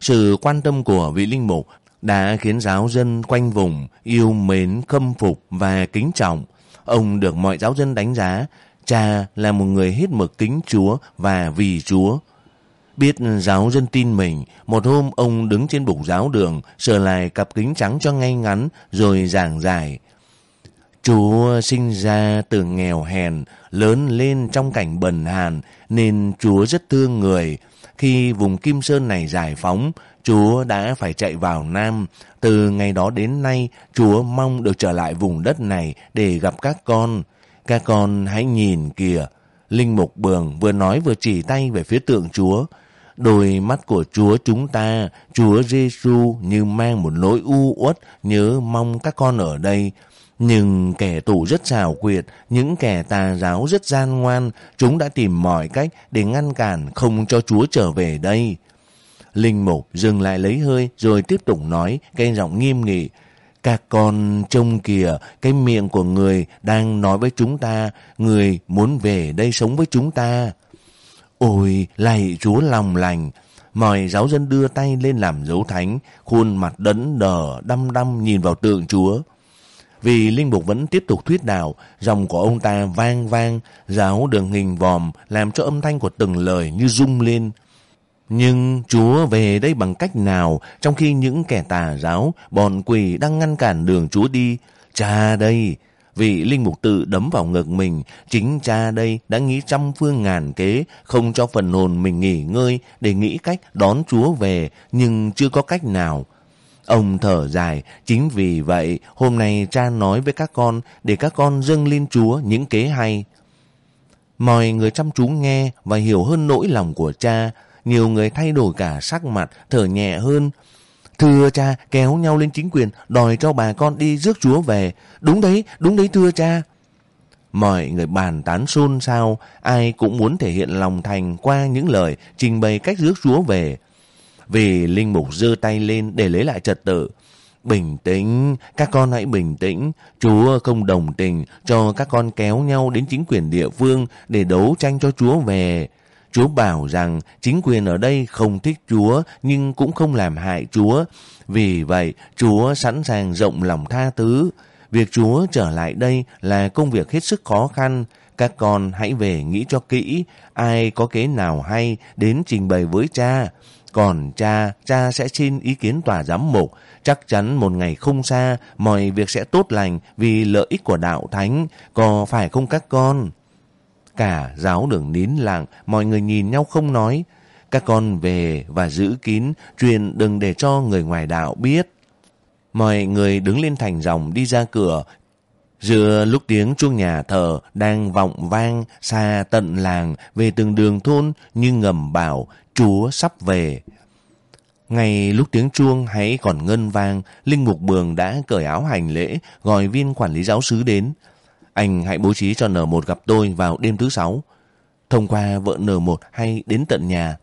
Sự quan tâm của vị linh mục đã khiến giáo dân quanh vùng yêu mến, khâm phục và kính trọng. Ông được mọi giáo dân đánh giá, cha là một người hết mực kính Chúa và vì Chúa. Biết giáo dân tin mình, một hôm ông đứng trên bục giáo đường, sờ lại cặp kính trắng cho ngay ngắn, rồi giảng giải. Chúa sinh ra từ nghèo hèn, lớn lên trong cảnh bần hàn, nên Chúa rất thương người. Khi vùng Kim Sơn này giải phóng, Chúa đã phải chạy vào Nam. Từ ngày đó đến nay, Chúa mong được trở lại vùng đất này để gặp các con. Các con hãy nhìn kìa. Linh Mục Bường vừa nói vừa chỉ tay về phía tượng Chúa. Đôi mắt của Chúa chúng ta, Chúa Giêsu như mang một nỗi u uất nhớ mong các con ở đây. Nhưng kẻ tù rất xảo quyệt, những kẻ tà giáo rất gian ngoan, chúng đã tìm mọi cách để ngăn cản không cho Chúa trở về đây. Linh Mục dừng lại lấy hơi rồi tiếp tục nói cái giọng nghiêm nghị. Các con trông kìa, cái miệng của người đang nói với chúng ta, người muốn về đây sống với chúng ta. Ôi, lạy Chúa lòng lành. Mọi giáo dân đưa tay lên làm dấu thánh, khuôn mặt đẫn đờ, đăm đăm nhìn vào tượng Chúa. Vì Linh Mục vẫn tiếp tục thuyết đạo, dòng của ông ta vang vang, giáo đường hình vòm, làm cho âm thanh của từng lời như rung lên. Nhưng Chúa về đây bằng cách nào trong khi những kẻ tà giáo, bọn quỷ đang ngăn cản đường Chúa đi? Cha đây! Vị linh mục tự đấm vào ngực mình, chính cha đây đã nghĩ trăm phương ngàn kế, không cho phần hồn mình nghỉ ngơi để nghĩ cách đón Chúa về, nhưng chưa có cách nào. Ông thở dài, chính vì vậy hôm nay cha nói với các con để các con dâng lên Chúa những kế hay. Mọi người chăm chú nghe và hiểu hơn nỗi lòng của cha, nhiều người thay đổi cả sắc mặt, thở nhẹ hơn. Thưa cha, kéo nhau lên chính quyền, đòi cho bà con đi rước chúa về. Đúng đấy, đúng đấy thưa cha. Mọi người bàn tán xôn xao, ai cũng muốn thể hiện lòng thành qua những lời trình bày cách rước chúa về. Vì Linh Mục giơ tay lên để lấy lại trật tự. Bình tĩnh, các con hãy bình tĩnh. Chúa không đồng tình cho các con kéo nhau đến chính quyền địa phương để đấu tranh cho Chúa về. Chúa bảo rằng chính quyền ở đây không thích Chúa nhưng cũng không làm hại Chúa. Vì vậy, Chúa sẵn sàng rộng lòng tha thứ. Việc Chúa trở lại đây là công việc hết sức khó khăn. Các con hãy về nghĩ cho kỹ, ai có kế nào hay đến trình bày với cha. Còn cha, cha sẽ xin ý kiến tòa giám mục. Chắc chắn một ngày không xa, mọi việc sẽ tốt lành vì lợi ích của đạo thánh. Có phải không các con? Cả giáo đường nín lặng, mọi người nhìn nhau không nói. Các con về và giữ kín, truyền đừng để cho người ngoài đạo biết. Mọi người đứng lên thành dòng đi ra cửa. Giữa lúc tiếng chuông nhà thờ đang vọng vang xa tận làng về từng đường thôn như ngầm bảo Chúa sắp về. Ngay lúc tiếng chuông hãy còn ngân vang, Linh Mục Bường đã cởi áo hành lễ, gọi viên quản lý giáo sứ đến. Anh hãy bố trí cho N1 gặp tôi vào đêm thứ sáu. Thông qua vợ N1 hay đến tận nhà.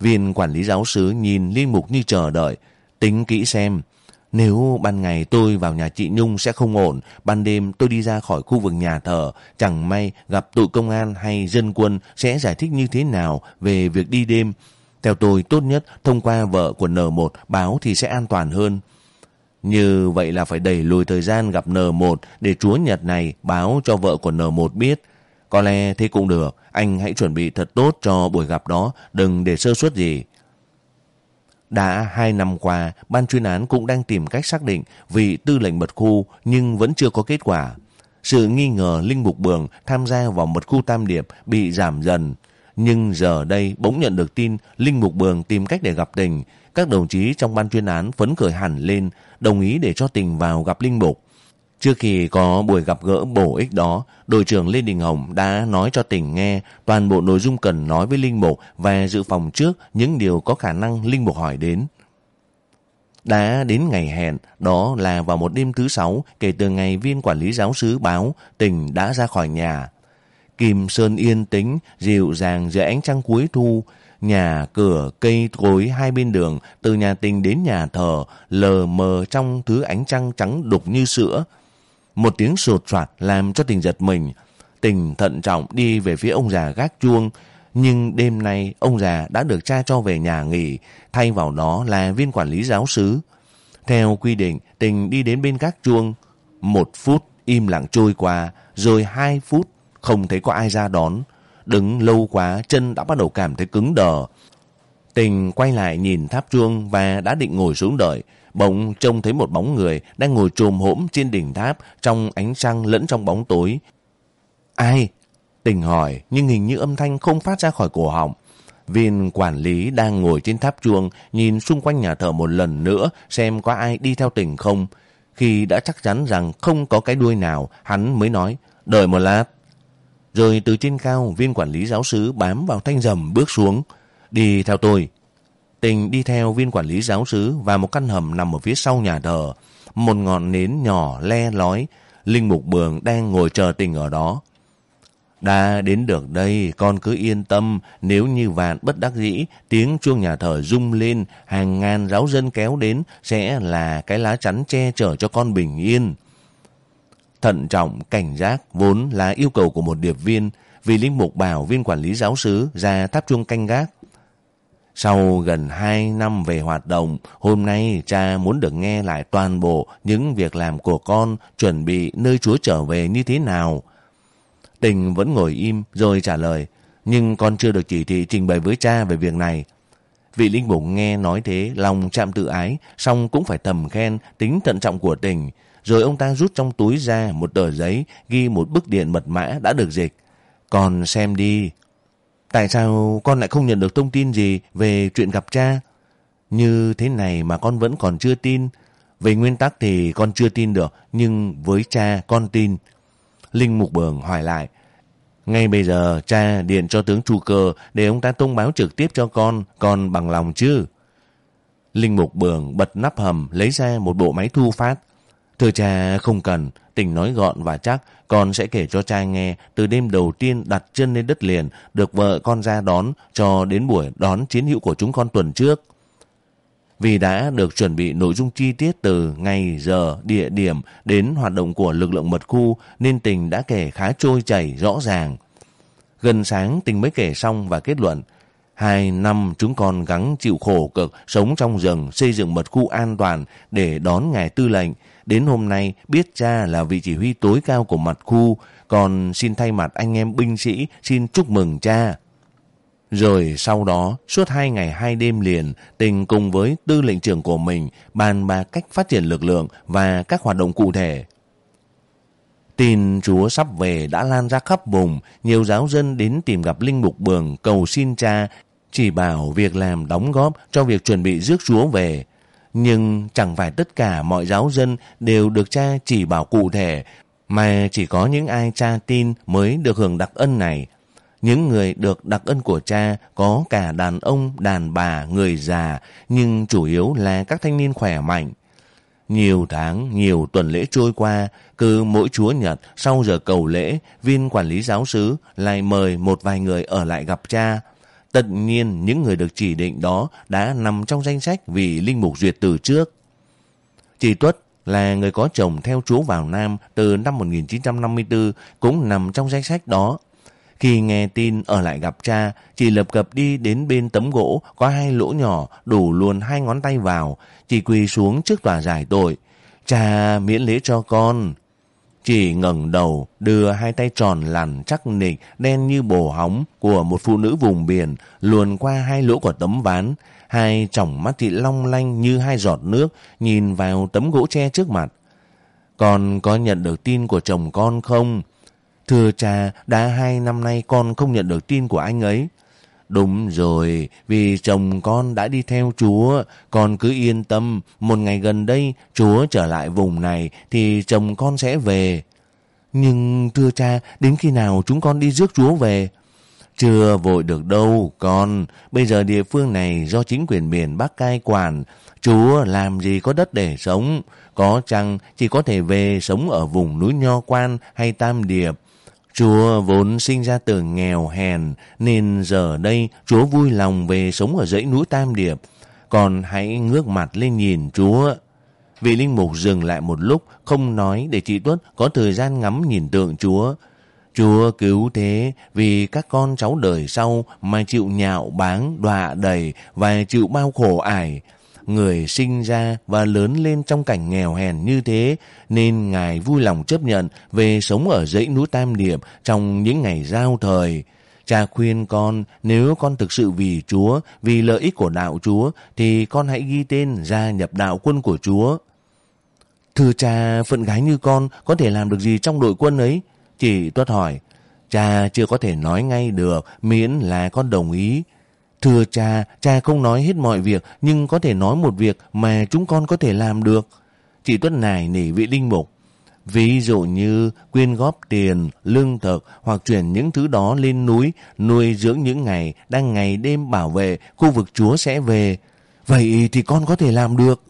Viên quản lý giáo sứ nhìn Liên Mục như chờ đợi, tính kỹ xem. Nếu ban ngày tôi vào nhà chị Nhung sẽ không ổn, ban đêm tôi đi ra khỏi khu vực nhà thờ, chẳng may gặp tụi công an hay dân quân sẽ giải thích như thế nào về việc đi đêm. Theo tôi, tốt nhất thông qua vợ của N1 báo thì sẽ an toàn hơn. Như vậy là phải đẩy lùi thời gian gặp N1 để chúa Nhật này báo cho vợ của N1 biết. Có lẽ thế cũng được, anh hãy chuẩn bị thật tốt cho buổi gặp đó, đừng để sơ suất gì. Đã hai năm qua, ban chuyên án cũng đang tìm cách xác định vị tư lệnh mật khu nhưng vẫn chưa có kết quả. Sự nghi ngờ Linh Mục Bường tham gia vào mật khu Tam Điệp bị giảm dần. Nhưng giờ đây bỗng nhận được tin Linh Mục Bường tìm cách để gặp tình. Các đồng chí trong ban chuyên án phấn khởi hẳn lên, đồng ý để cho tình vào gặp Linh Mục. Trước khi có buổi gặp gỡ bổ ích đó, đội trưởng Lê Đình Hồng đã nói cho tỉnh nghe toàn bộ nội dung cần nói với Linh Mục và dự phòng trước những điều có khả năng Linh Mục hỏi đến. Đã đến ngày hẹn, đó là vào một đêm thứ sáu kể từ ngày viên quản lý giáo sứ báo tỉnh đã ra khỏi nhà. Kim Sơn yên tĩnh, dịu dàng giữa ánh trăng cuối thu, nhà, cửa, cây cối hai bên đường, từ nhà tình đến nhà thờ, lờ mờ trong thứ ánh trăng trắng đục như sữa. Một tiếng sột soạt làm cho tình giật mình. Tình thận trọng đi về phía ông già gác chuông, nhưng đêm nay ông già đã được cha cho về nhà nghỉ, thay vào đó là viên quản lý giáo sứ. Theo quy định, tình đi đến bên gác chuông. Một phút im lặng trôi qua, rồi hai phút không thấy có ai ra đón. Đứng lâu quá, chân đã bắt đầu cảm thấy cứng đờ. Tình quay lại nhìn tháp chuông và đã định ngồi xuống đợi. Bỗng trông thấy một bóng người đang ngồi trồm hổm trên đỉnh tháp trong ánh trăng lẫn trong bóng tối. Ai? Tình hỏi nhưng hình như âm thanh không phát ra khỏi cổ họng. Viên quản lý đang ngồi trên tháp chuông nhìn xung quanh nhà thờ một lần nữa xem có ai đi theo tình không. Khi đã chắc chắn rằng không có cái đuôi nào, hắn mới nói, đợi một lát. Rồi từ trên cao, viên quản lý giáo sứ bám vào thanh rầm bước xuống. Đi theo tôi. Tình đi theo viên quản lý giáo sứ và một căn hầm nằm ở phía sau nhà thờ. Một ngọn nến nhỏ le lói. Linh mục bường đang ngồi chờ tình ở đó. Đã đến được đây, con cứ yên tâm, nếu như vạn bất đắc dĩ, tiếng chuông nhà thờ rung lên, hàng ngàn giáo dân kéo đến, sẽ là cái lá chắn che chở cho con bình yên. Thận trọng, cảnh giác vốn là yêu cầu của một điệp viên, vì linh mục bảo viên quản lý giáo sứ ra tháp chuông canh gác. Sau gần 2 năm về hoạt động, hôm nay cha muốn được nghe lại toàn bộ những việc làm của con chuẩn bị nơi Chúa trở về như thế nào. Tình vẫn ngồi im rồi trả lời, nhưng con chưa được chỉ thị trình bày với cha về việc này. Vị linh mục nghe nói thế, lòng chạm tự ái, xong cũng phải thầm khen tính thận trọng của tình. Rồi ông ta rút trong túi ra một tờ giấy ghi một bức điện mật mã đã được dịch. Con xem đi. Tại sao con lại không nhận được thông tin gì về chuyện gặp cha? Như thế này mà con vẫn còn chưa tin. Về nguyên tắc thì con chưa tin được, nhưng với cha con tin. Linh Mục Bường hỏi lại. Ngay bây giờ cha điện cho tướng Chu Cơ để ông ta thông báo trực tiếp cho con, con bằng lòng chứ? Linh Mục Bường bật nắp hầm lấy ra một bộ máy thu phát. Thưa cha không cần, tình nói gọn và chắc, con sẽ kể cho cha nghe từ đêm đầu tiên đặt chân lên đất liền, được vợ con ra đón cho đến buổi đón chiến hữu của chúng con tuần trước. Vì đã được chuẩn bị nội dung chi tiết từ ngày, giờ, địa điểm đến hoạt động của lực lượng mật khu nên tình đã kể khá trôi chảy rõ ràng. Gần sáng tình mới kể xong và kết luận. Hai năm chúng con gắng chịu khổ cực sống trong rừng xây dựng mật khu an toàn để đón ngài tư lệnh. Đến hôm nay biết cha là vị chỉ huy tối cao của mặt khu còn xin thay mặt anh em binh sĩ xin chúc mừng cha. Rồi sau đó, suốt hai ngày hai đêm liền, tình cùng với tư lệnh trưởng của mình bàn bạc cách phát triển lực lượng và các hoạt động cụ thể. Tin Chúa sắp về đã lan ra khắp vùng, nhiều giáo dân đến tìm gặp Linh Mục Bường cầu xin cha, chỉ bảo việc làm đóng góp cho việc chuẩn bị rước Chúa về. Nhưng chẳng phải tất cả mọi giáo dân đều được cha chỉ bảo cụ thể, mà chỉ có những ai cha tin mới được hưởng đặc ân này. Những người được đặc ân của cha có cả đàn ông, đàn bà, người già, nhưng chủ yếu là các thanh niên khỏe mạnh. Nhiều tháng, nhiều tuần lễ trôi qua, cứ mỗi chúa nhật sau giờ cầu lễ, viên quản lý giáo sứ lại mời một vài người ở lại gặp cha. Tất nhiên những người được chỉ định đó đã nằm trong danh sách vì Linh Mục duyệt từ trước. Chị Tuất là người có chồng theo chúa vào Nam từ năm 1954 cũng nằm trong danh sách đó. Khi nghe tin ở lại gặp cha, chị lập cập đi đến bên tấm gỗ có hai lỗ nhỏ đủ luôn hai ngón tay vào. Chị quỳ xuống trước tòa giải tội. Cha miễn lễ cho con chỉ ngẩng đầu, đưa hai tay tròn lằn chắc nịch, đen như bồ hóng của một phụ nữ vùng biển, luồn qua hai lỗ của tấm ván. Hai tròng mắt thị long lanh như hai giọt nước, nhìn vào tấm gỗ tre trước mặt. Con có nhận được tin của chồng con không? Thưa cha, đã hai năm nay con không nhận được tin của anh ấy. Đúng rồi, vì chồng con đã đi theo Chúa, con cứ yên tâm, một ngày gần đây Chúa trở lại vùng này thì chồng con sẽ về. Nhưng thưa cha, đến khi nào chúng con đi rước Chúa về? Chưa vội được đâu, con. Bây giờ địa phương này do chính quyền miền Bắc cai quản. Chúa làm gì có đất để sống. Có chăng chỉ có thể về sống ở vùng núi Nho Quan hay Tam Điệp. Chúa vốn sinh ra từ nghèo hèn, nên giờ đây Chúa vui lòng về sống ở dãy núi Tam Điệp. Còn hãy ngước mặt lên nhìn Chúa. Vị linh mục dừng lại một lúc, không nói để chị Tuất có thời gian ngắm nhìn tượng Chúa. Chúa cứu thế vì các con cháu đời sau mà chịu nhạo báng, đọa đầy và chịu bao khổ ải. Người sinh ra và lớn lên trong cảnh nghèo hèn như thế nên Ngài vui lòng chấp nhận về sống ở dãy núi Tam Điệp trong những ngày giao thời. Cha khuyên con nếu con thực sự vì Chúa, vì lợi ích của đạo Chúa thì con hãy ghi tên gia nhập đạo quân của Chúa. Thưa cha, phận gái như con có thể làm được gì trong đội quân ấy? Chị Tuất hỏi, cha chưa có thể nói ngay được, miễn là con đồng ý. Thưa cha, cha không nói hết mọi việc, nhưng có thể nói một việc mà chúng con có thể làm được. Chị Tuất nài nỉ vị linh mục. Ví dụ như quyên góp tiền, lương thực hoặc chuyển những thứ đó lên núi, nuôi dưỡng những ngày đang ngày đêm bảo vệ khu vực Chúa sẽ về. Vậy thì con có thể làm được.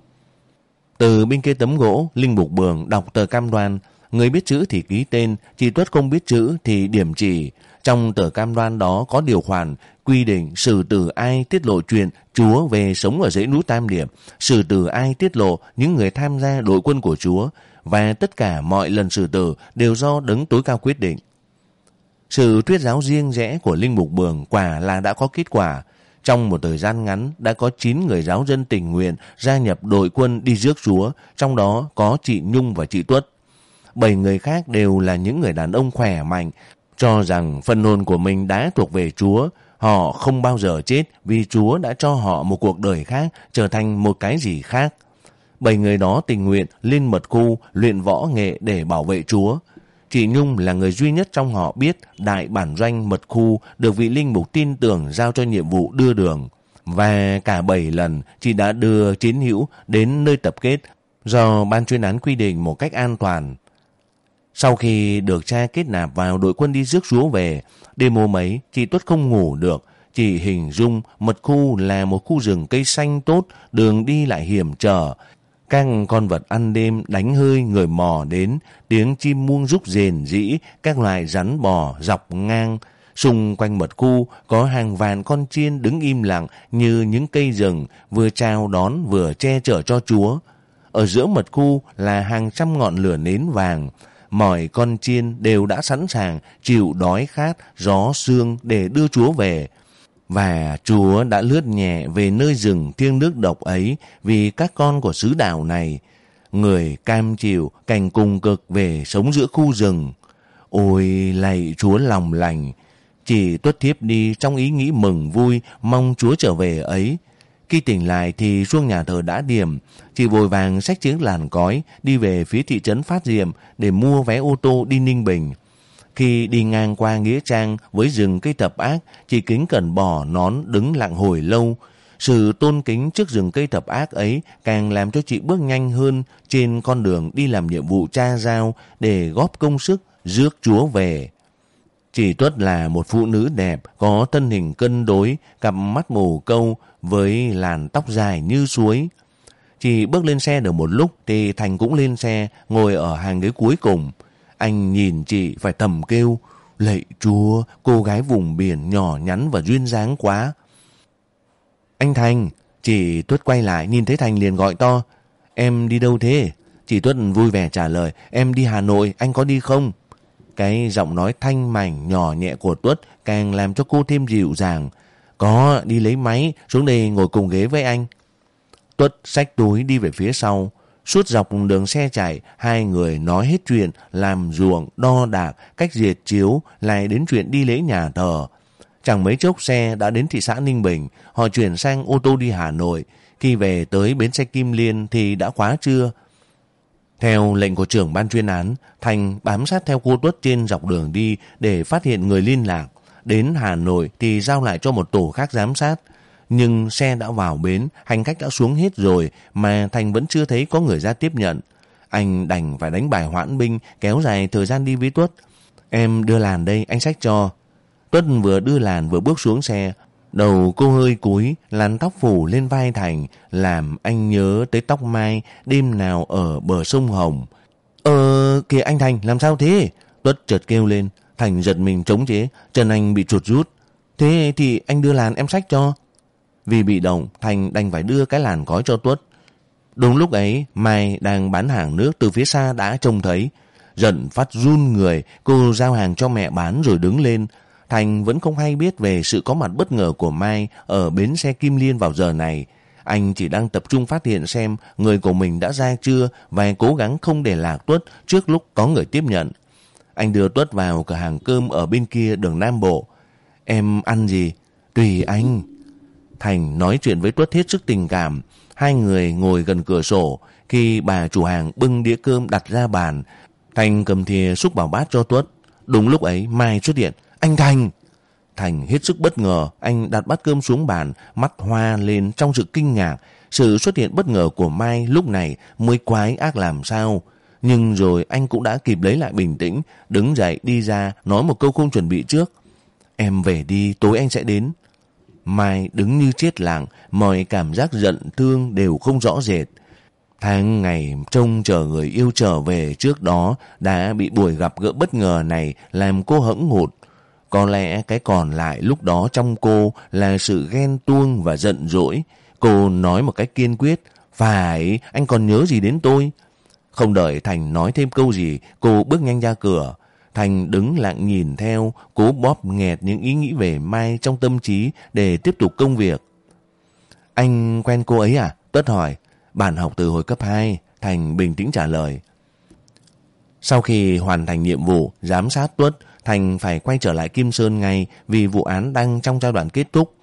Từ bên kia tấm gỗ, Linh Mục Bường đọc tờ cam đoan Người biết chữ thì ký tên, chị Tuất không biết chữ thì điểm chỉ. Trong tờ cam đoan đó có điều khoản quy định xử tử ai tiết lộ chuyện Chúa về sống ở dãy núi Tam Điểm xử tử ai tiết lộ những người tham gia đội quân của Chúa, và tất cả mọi lần xử tử đều do đấng tối cao quyết định. Sự thuyết giáo riêng rẽ của Linh Mục Bường quả là đã có kết quả. Trong một thời gian ngắn đã có 9 người giáo dân tình nguyện gia nhập đội quân đi rước Chúa, trong đó có chị Nhung và chị Tuất bảy người khác đều là những người đàn ông khỏe mạnh, cho rằng phần hồn của mình đã thuộc về Chúa. Họ không bao giờ chết vì Chúa đã cho họ một cuộc đời khác, trở thành một cái gì khác. Bảy người đó tình nguyện lên mật khu, luyện võ nghệ để bảo vệ Chúa. Chị Nhung là người duy nhất trong họ biết đại bản doanh mật khu được vị linh mục tin tưởng giao cho nhiệm vụ đưa đường. Và cả bảy lần, chị đã đưa chiến hữu đến nơi tập kết do ban chuyên án quy định một cách an toàn. Sau khi được cha kết nạp vào đội quân đi rước rúa về, đêm hôm ấy chị Tuất không ngủ được. Chị hình dung mật khu là một khu rừng cây xanh tốt, đường đi lại hiểm trở. Các con vật ăn đêm đánh hơi người mò đến, tiếng chim muông rúc rền rĩ, các loài rắn bò dọc ngang. Xung quanh mật khu có hàng vạn con chiên đứng im lặng như những cây rừng, vừa chào đón vừa che chở cho Chúa. Ở giữa mật khu là hàng trăm ngọn lửa nến vàng, mọi con chiên đều đã sẵn sàng chịu đói khát, gió sương để đưa Chúa về. Và Chúa đã lướt nhẹ về nơi rừng thiêng nước độc ấy vì các con của xứ đạo này. Người cam chịu cảnh cùng cực về sống giữa khu rừng. Ôi lạy Chúa lòng lành! Chỉ tuất thiếp đi trong ý nghĩ mừng vui mong Chúa trở về ấy. Khi tỉnh lại thì chuông nhà thờ đã điểm. Chị vội vàng xách chiếc làn cói đi về phía thị trấn Phát Diệm để mua vé ô tô đi Ninh Bình. Khi đi ngang qua Nghĩa Trang với rừng cây thập ác, chị kính cẩn bỏ nón đứng lặng hồi lâu. sự tôn kính trước rừng cây thập ác ấy càng làm cho chị bước nhanh hơn trên con đường đi làm nhiệm vụ cha giao để góp công sức rước chúa về. Chị Tuất là một phụ nữ đẹp, có thân hình cân đối, cặp mắt mù câu với làn tóc dài như suối. Chị bước lên xe được một lúc thì Thành cũng lên xe, ngồi ở hàng ghế cuối cùng. Anh nhìn chị phải thầm kêu, lạy chúa, cô gái vùng biển nhỏ nhắn và duyên dáng quá. Anh Thành, chị Tuất quay lại nhìn thấy Thành liền gọi to, em đi đâu thế? Chị Tuất vui vẻ trả lời, em đi Hà Nội, anh có đi không? Cái giọng nói thanh mảnh nhỏ nhẹ của Tuất càng làm cho cô thêm dịu dàng. Có, đi lấy máy, xuống đây ngồi cùng ghế với anh. Tuất xách túi đi về phía sau. Suốt dọc đường xe chạy, hai người nói hết chuyện, làm ruộng, đo đạc, cách diệt chiếu, lại đến chuyện đi lễ nhà thờ. Chẳng mấy chốc xe đã đến thị xã Ninh Bình, họ chuyển sang ô tô đi Hà Nội. Khi về tới bến xe Kim Liên thì đã quá trưa, theo lệnh của trưởng ban chuyên án, Thành bám sát theo cô Tuất trên dọc đường đi để phát hiện người liên lạc. Đến Hà Nội thì giao lại cho một tổ khác giám sát. Nhưng xe đã vào bến, hành khách đã xuống hết rồi mà Thành vẫn chưa thấy có người ra tiếp nhận. Anh đành phải đánh bài hoãn binh, kéo dài thời gian đi với Tuất. Em đưa làn đây, anh sách cho. Tuất vừa đưa làn vừa bước xuống xe, Đầu cô hơi cúi, làn tóc phủ lên vai Thành, làm anh nhớ tới tóc mai đêm nào ở bờ sông Hồng. Ờ, kìa anh Thành, làm sao thế? Tuất chợt kêu lên, Thành giật mình chống chế, chân anh bị chuột rút. Thế thì anh đưa làn em sách cho. Vì bị động, Thành đành phải đưa cái làn gói cho Tuất. Đúng lúc ấy, Mai đang bán hàng nước từ phía xa đã trông thấy. Giận phát run người, cô giao hàng cho mẹ bán rồi đứng lên, Thành vẫn không hay biết về sự có mặt bất ngờ của Mai ở bến xe Kim Liên vào giờ này. Anh chỉ đang tập trung phát hiện xem người của mình đã ra chưa và cố gắng không để lạc Tuất trước lúc có người tiếp nhận. Anh đưa Tuất vào cửa hàng cơm ở bên kia đường Nam Bộ. Em ăn gì? Tùy anh. Thành nói chuyện với Tuất hết sức tình cảm. Hai người ngồi gần cửa sổ. Khi bà chủ hàng bưng đĩa cơm đặt ra bàn, Thành cầm thìa xúc vào bát cho Tuất. Đúng lúc ấy Mai xuất hiện. Anh Thành! Thành hết sức bất ngờ, anh đặt bát cơm xuống bàn, mắt hoa lên trong sự kinh ngạc. Sự xuất hiện bất ngờ của Mai lúc này mới quái ác làm sao. Nhưng rồi anh cũng đã kịp lấy lại bình tĩnh, đứng dậy đi ra, nói một câu không chuẩn bị trước. Em về đi, tối anh sẽ đến. Mai đứng như chết lặng, mọi cảm giác giận thương đều không rõ rệt. Tháng ngày trông chờ người yêu trở về trước đó đã bị buổi gặp gỡ bất ngờ này làm cô hững hụt. Có lẽ cái còn lại lúc đó trong cô là sự ghen tuông và giận dỗi. Cô nói một cách kiên quyết, phải, anh còn nhớ gì đến tôi? Không đợi Thành nói thêm câu gì, cô bước nhanh ra cửa. Thành đứng lặng nhìn theo, cố bóp nghẹt những ý nghĩ về Mai trong tâm trí để tiếp tục công việc. Anh quen cô ấy à? Tuất hỏi. Bạn học từ hồi cấp 2. Thành bình tĩnh trả lời. Sau khi hoàn thành nhiệm vụ giám sát Tuất, Thành phải quay trở lại Kim Sơn ngay vì vụ án đang trong giai đoạn kết thúc.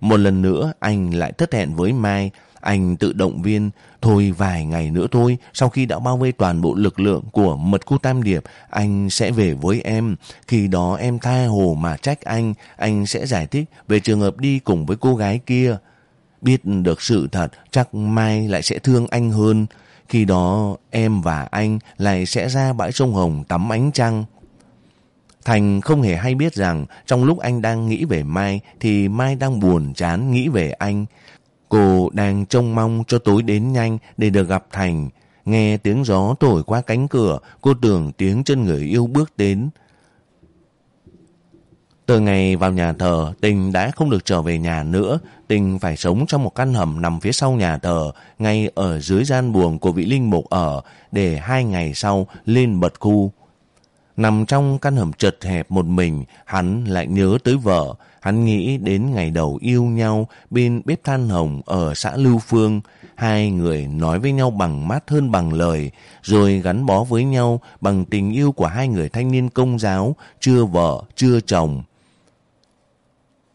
Một lần nữa anh lại thất hẹn với Mai. Anh tự động viên, thôi vài ngày nữa thôi, sau khi đã bao vây toàn bộ lực lượng của mật khu Tam Điệp, anh sẽ về với em. Khi đó em tha hồ mà trách anh, anh sẽ giải thích về trường hợp đi cùng với cô gái kia. Biết được sự thật, chắc Mai lại sẽ thương anh hơn. Khi đó em và anh lại sẽ ra bãi sông Hồng tắm ánh trăng. Thành không hề hay biết rằng trong lúc anh đang nghĩ về Mai thì Mai đang buồn chán nghĩ về anh. Cô đang trông mong cho tối đến nhanh để được gặp Thành. Nghe tiếng gió thổi qua cánh cửa, cô tưởng tiếng chân người yêu bước đến. Từ ngày vào nhà thờ, Tình đã không được trở về nhà nữa. Tình phải sống trong một căn hầm nằm phía sau nhà thờ, ngay ở dưới gian buồng của vị linh mục ở, để hai ngày sau lên bật khu. Nằm trong căn hầm chật hẹp một mình, hắn lại nhớ tới vợ. Hắn nghĩ đến ngày đầu yêu nhau bên bếp than hồng ở xã Lưu Phương. Hai người nói với nhau bằng mắt hơn bằng lời, rồi gắn bó với nhau bằng tình yêu của hai người thanh niên công giáo, chưa vợ, chưa chồng.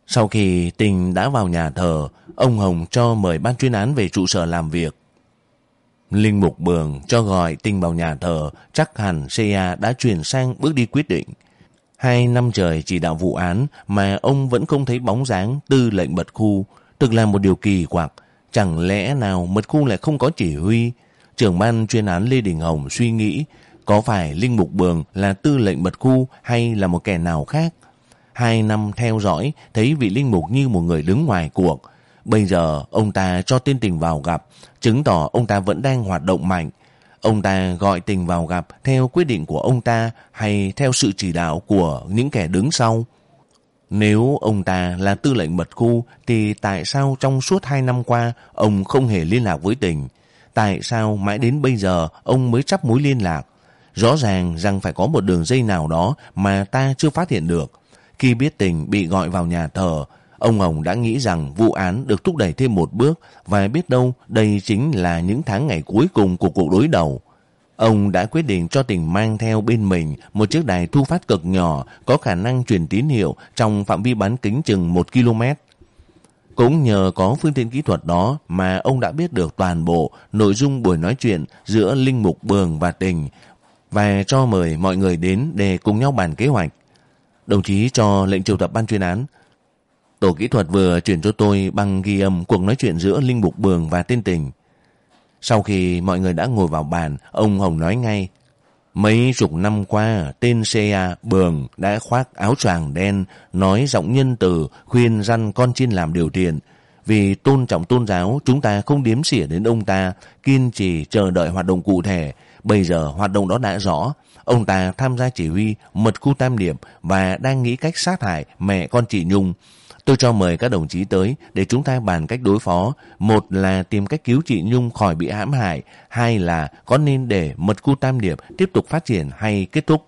Sau khi tình đã vào nhà thờ, ông Hồng cho mời ban chuyên án về trụ sở làm việc. Linh Mục Bường cho gọi tình vào nhà thờ, chắc hẳn CIA đã chuyển sang bước đi quyết định. Hai năm trời chỉ đạo vụ án mà ông vẫn không thấy bóng dáng tư lệnh bật khu. thực là một điều kỳ quặc. Chẳng lẽ nào mật khu lại không có chỉ huy? Trưởng ban chuyên án Lê Đình Hồng suy nghĩ có phải Linh Mục Bường là tư lệnh mật khu hay là một kẻ nào khác? Hai năm theo dõi thấy vị Linh Mục như một người đứng ngoài cuộc. Bây giờ ông ta cho tên tình vào gặp, chứng tỏ ông ta vẫn đang hoạt động mạnh. Ông ta gọi tình vào gặp theo quyết định của ông ta hay theo sự chỉ đạo của những kẻ đứng sau. Nếu ông ta là tư lệnh mật khu thì tại sao trong suốt hai năm qua ông không hề liên lạc với tình? Tại sao mãi đến bây giờ ông mới chấp mối liên lạc? Rõ ràng rằng phải có một đường dây nào đó mà ta chưa phát hiện được. Khi biết tình bị gọi vào nhà thờ, ông Hồng đã nghĩ rằng vụ án được thúc đẩy thêm một bước và biết đâu đây chính là những tháng ngày cuối cùng của cuộc đối đầu. Ông đã quyết định cho Tỉnh mang theo bên mình một chiếc đài thu phát cực nhỏ có khả năng truyền tín hiệu trong phạm vi bán kính chừng 1 km. Cũng nhờ có phương tiện kỹ thuật đó mà ông đã biết được toàn bộ nội dung buổi nói chuyện giữa Linh Mục Bường và Tình và cho mời mọi người đến để cùng nhau bàn kế hoạch. Đồng chí cho lệnh triệu tập ban chuyên án. Tổ kỹ thuật vừa chuyển cho tôi băng ghi âm cuộc nói chuyện giữa Linh Mục Bường và tên Tình. Sau khi mọi người đã ngồi vào bàn, ông Hồng nói ngay, Mấy chục năm qua, tên CA Bường đã khoác áo choàng đen, nói giọng nhân từ, khuyên răn con chiên làm điều thiện. Vì tôn trọng tôn giáo, chúng ta không điếm xỉa đến ông ta, kiên trì chờ đợi hoạt động cụ thể. Bây giờ hoạt động đó đã rõ. Ông ta tham gia chỉ huy mật khu tam điểm và đang nghĩ cách sát hại mẹ con chị Nhung. Tôi cho mời các đồng chí tới để chúng ta bàn cách đối phó. Một là tìm cách cứu chị Nhung khỏi bị hãm hại. Hai là có nên để mật khu tam điệp tiếp tục phát triển hay kết thúc.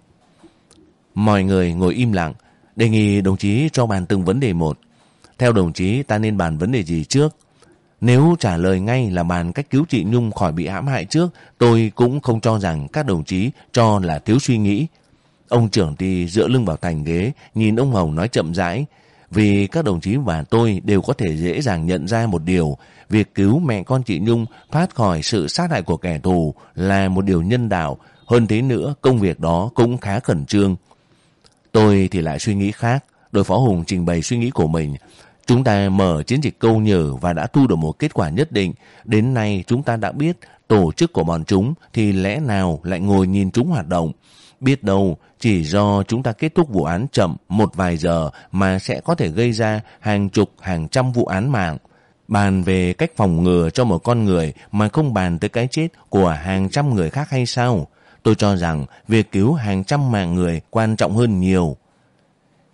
Mọi người ngồi im lặng. Đề nghị đồng chí cho bàn từng vấn đề một. Theo đồng chí ta nên bàn vấn đề gì trước? Nếu trả lời ngay là bàn cách cứu chị Nhung khỏi bị hãm hại trước, tôi cũng không cho rằng các đồng chí cho là thiếu suy nghĩ. Ông trưởng ty dựa lưng vào thành ghế, nhìn ông Hồng nói chậm rãi, vì các đồng chí và tôi đều có thể dễ dàng nhận ra một điều, việc cứu mẹ con chị Nhung thoát khỏi sự sát hại của kẻ thù là một điều nhân đạo. Hơn thế nữa, công việc đó cũng khá khẩn trương. Tôi thì lại suy nghĩ khác. Đội phó Hùng trình bày suy nghĩ của mình. Chúng ta mở chiến dịch câu nhử và đã thu được một kết quả nhất định. Đến nay chúng ta đã biết tổ chức của bọn chúng thì lẽ nào lại ngồi nhìn chúng hoạt động. Biết đâu, chỉ do chúng ta kết thúc vụ án chậm một vài giờ mà sẽ có thể gây ra hàng chục hàng trăm vụ án mạng. Bàn về cách phòng ngừa cho một con người mà không bàn tới cái chết của hàng trăm người khác hay sao? Tôi cho rằng việc cứu hàng trăm mạng người quan trọng hơn nhiều.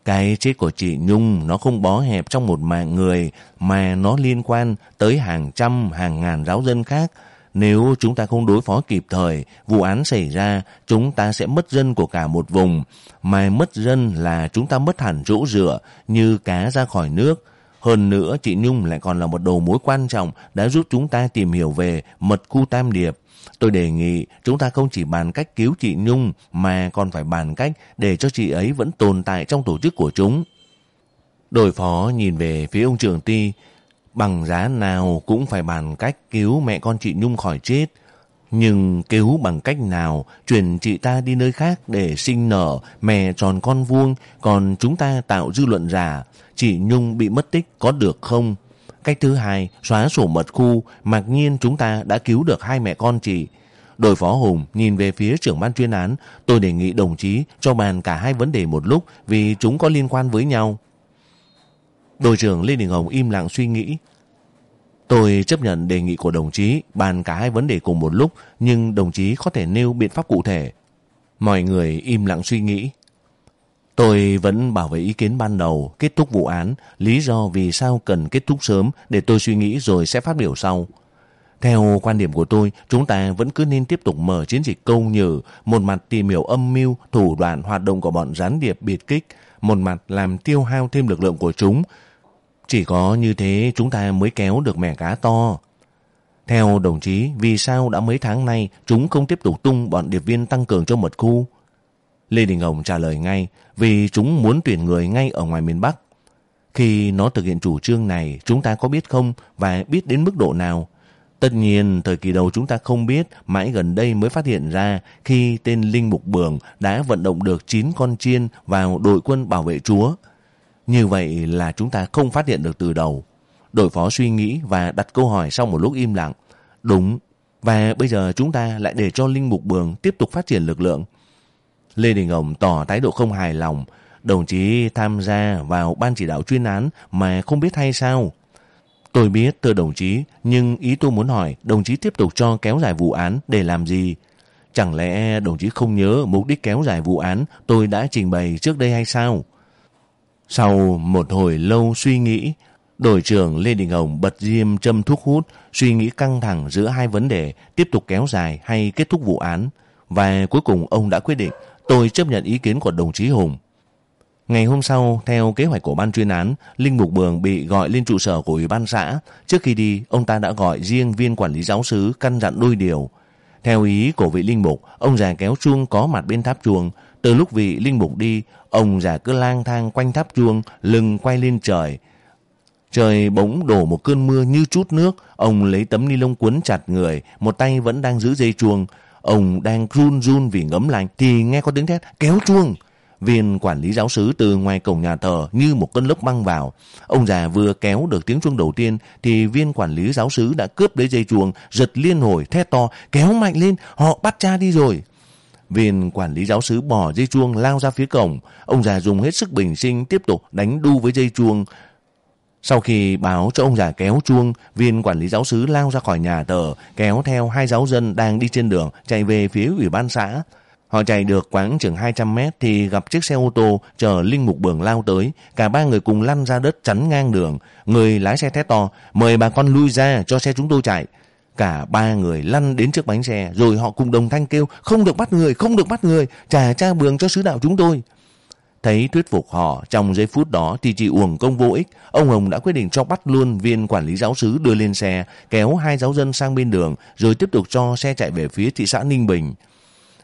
Cái chết của chị Nhung nó không bó hẹp trong một mạng người mà nó liên quan tới hàng trăm, hàng ngàn giáo dân khác nếu chúng ta không đối phó kịp thời, vụ án xảy ra, chúng ta sẽ mất dân của cả một vùng. Mà mất dân là chúng ta mất hẳn chỗ dựa, như cá ra khỏi nước. Hơn nữa, chị Nhung lại còn là một đầu mối quan trọng đã giúp chúng ta tìm hiểu về mật khu tam điệp. Tôi đề nghị chúng ta không chỉ bàn cách cứu chị Nhung mà còn phải bàn cách để cho chị ấy vẫn tồn tại trong tổ chức của chúng. Đội phó nhìn về phía ông trường ti, Bằng giá nào cũng phải bàn cách cứu mẹ con chị Nhung khỏi chết. Nhưng cứu bằng cách nào chuyển chị ta đi nơi khác để sinh nở, mẹ tròn con vuông, còn chúng ta tạo dư luận giả. Chị Nhung bị mất tích có được không? Cách thứ hai, xóa sổ mật khu, mặc nhiên chúng ta đã cứu được hai mẹ con chị. Đội phó Hùng nhìn về phía trưởng ban chuyên án, tôi đề nghị đồng chí cho bàn cả hai vấn đề một lúc vì chúng có liên quan với nhau. Đội trưởng Lê Đình Hồng im lặng suy nghĩ. Tôi chấp nhận đề nghị của đồng chí bàn cả hai vấn đề cùng một lúc nhưng đồng chí có thể nêu biện pháp cụ thể. Mọi người im lặng suy nghĩ. Tôi vẫn bảo vệ ý kiến ban đầu kết thúc vụ án, lý do vì sao cần kết thúc sớm để tôi suy nghĩ rồi sẽ phát biểu sau. Theo quan điểm của tôi, chúng ta vẫn cứ nên tiếp tục mở chiến dịch câu nhử, một mặt tìm hiểu âm mưu, thủ đoạn hoạt động của bọn gián điệp biệt kích, một mặt làm tiêu hao thêm lực lượng của chúng, chỉ có như thế chúng ta mới kéo được mẻ cá to. Theo đồng chí, vì sao đã mấy tháng nay chúng không tiếp tục tung bọn điệp viên tăng cường cho mật khu? Lê Đình Hồng trả lời ngay, vì chúng muốn tuyển người ngay ở ngoài miền Bắc. Khi nó thực hiện chủ trương này, chúng ta có biết không và biết đến mức độ nào? Tất nhiên, thời kỳ đầu chúng ta không biết, mãi gần đây mới phát hiện ra khi tên Linh Mục Bường đã vận động được 9 con chiên vào đội quân bảo vệ Chúa. Như vậy là chúng ta không phát hiện được từ đầu. Đội phó suy nghĩ và đặt câu hỏi sau một lúc im lặng. Đúng, và bây giờ chúng ta lại để cho Linh Mục Bường tiếp tục phát triển lực lượng. Lê Đình Hồng tỏ thái độ không hài lòng. Đồng chí tham gia vào ban chỉ đạo chuyên án mà không biết hay sao? Tôi biết thưa đồng chí, nhưng ý tôi muốn hỏi đồng chí tiếp tục cho kéo dài vụ án để làm gì? Chẳng lẽ đồng chí không nhớ mục đích kéo dài vụ án tôi đã trình bày trước đây hay sao? Sau một hồi lâu suy nghĩ, đội trưởng Lê Đình Hồng bật diêm châm thuốc hút, suy nghĩ căng thẳng giữa hai vấn đề tiếp tục kéo dài hay kết thúc vụ án. Và cuối cùng ông đã quyết định tôi chấp nhận ý kiến của đồng chí Hùng. Ngày hôm sau, theo kế hoạch của ban chuyên án, Linh Mục Bường bị gọi lên trụ sở của Ủy ban xã. Trước khi đi, ông ta đã gọi riêng viên quản lý giáo sứ căn dặn đôi điều. Theo ý của vị Linh Mục, ông già kéo chuông có mặt bên tháp chuông. Từ lúc vị Linh Mục đi, ông già cứ lang thang quanh tháp chuông, lưng quay lên trời. Trời bỗng đổ một cơn mưa như chút nước, ông lấy tấm ni lông cuốn chặt người, một tay vẫn đang giữ dây chuông. Ông đang run run vì ngấm lạnh thì nghe có tiếng thét kéo chuông. Viên quản lý giáo sứ từ ngoài cổng nhà thờ như một cơn lốc băng vào. Ông già vừa kéo được tiếng chuông đầu tiên thì viên quản lý giáo sứ đã cướp lấy dây chuông, giật liên hồi, thét to, kéo mạnh lên, họ bắt cha đi rồi. Viên quản lý giáo sứ bỏ dây chuông lao ra phía cổng. Ông già dùng hết sức bình sinh tiếp tục đánh đu với dây chuông. Sau khi báo cho ông già kéo chuông, viên quản lý giáo sứ lao ra khỏi nhà tờ kéo theo hai giáo dân đang đi trên đường, chạy về phía ủy ban xã. Họ chạy được khoảng chừng 200 mét thì gặp chiếc xe ô tô chờ Linh Mục Bường lao tới. Cả ba người cùng lăn ra đất chắn ngang đường. Người lái xe thét to, mời bà con lui ra cho xe chúng tôi chạy. Cả ba người lăn đến trước bánh xe rồi họ cùng đồng thanh kêu không được bắt người, không được bắt người, trả cha bường cho sứ đạo chúng tôi. Thấy thuyết phục họ trong giây phút đó thì chỉ uổng công vô ích. Ông Hồng đã quyết định cho bắt luôn viên quản lý giáo sứ đưa lên xe, kéo hai giáo dân sang bên đường rồi tiếp tục cho xe chạy về phía thị xã Ninh Bình.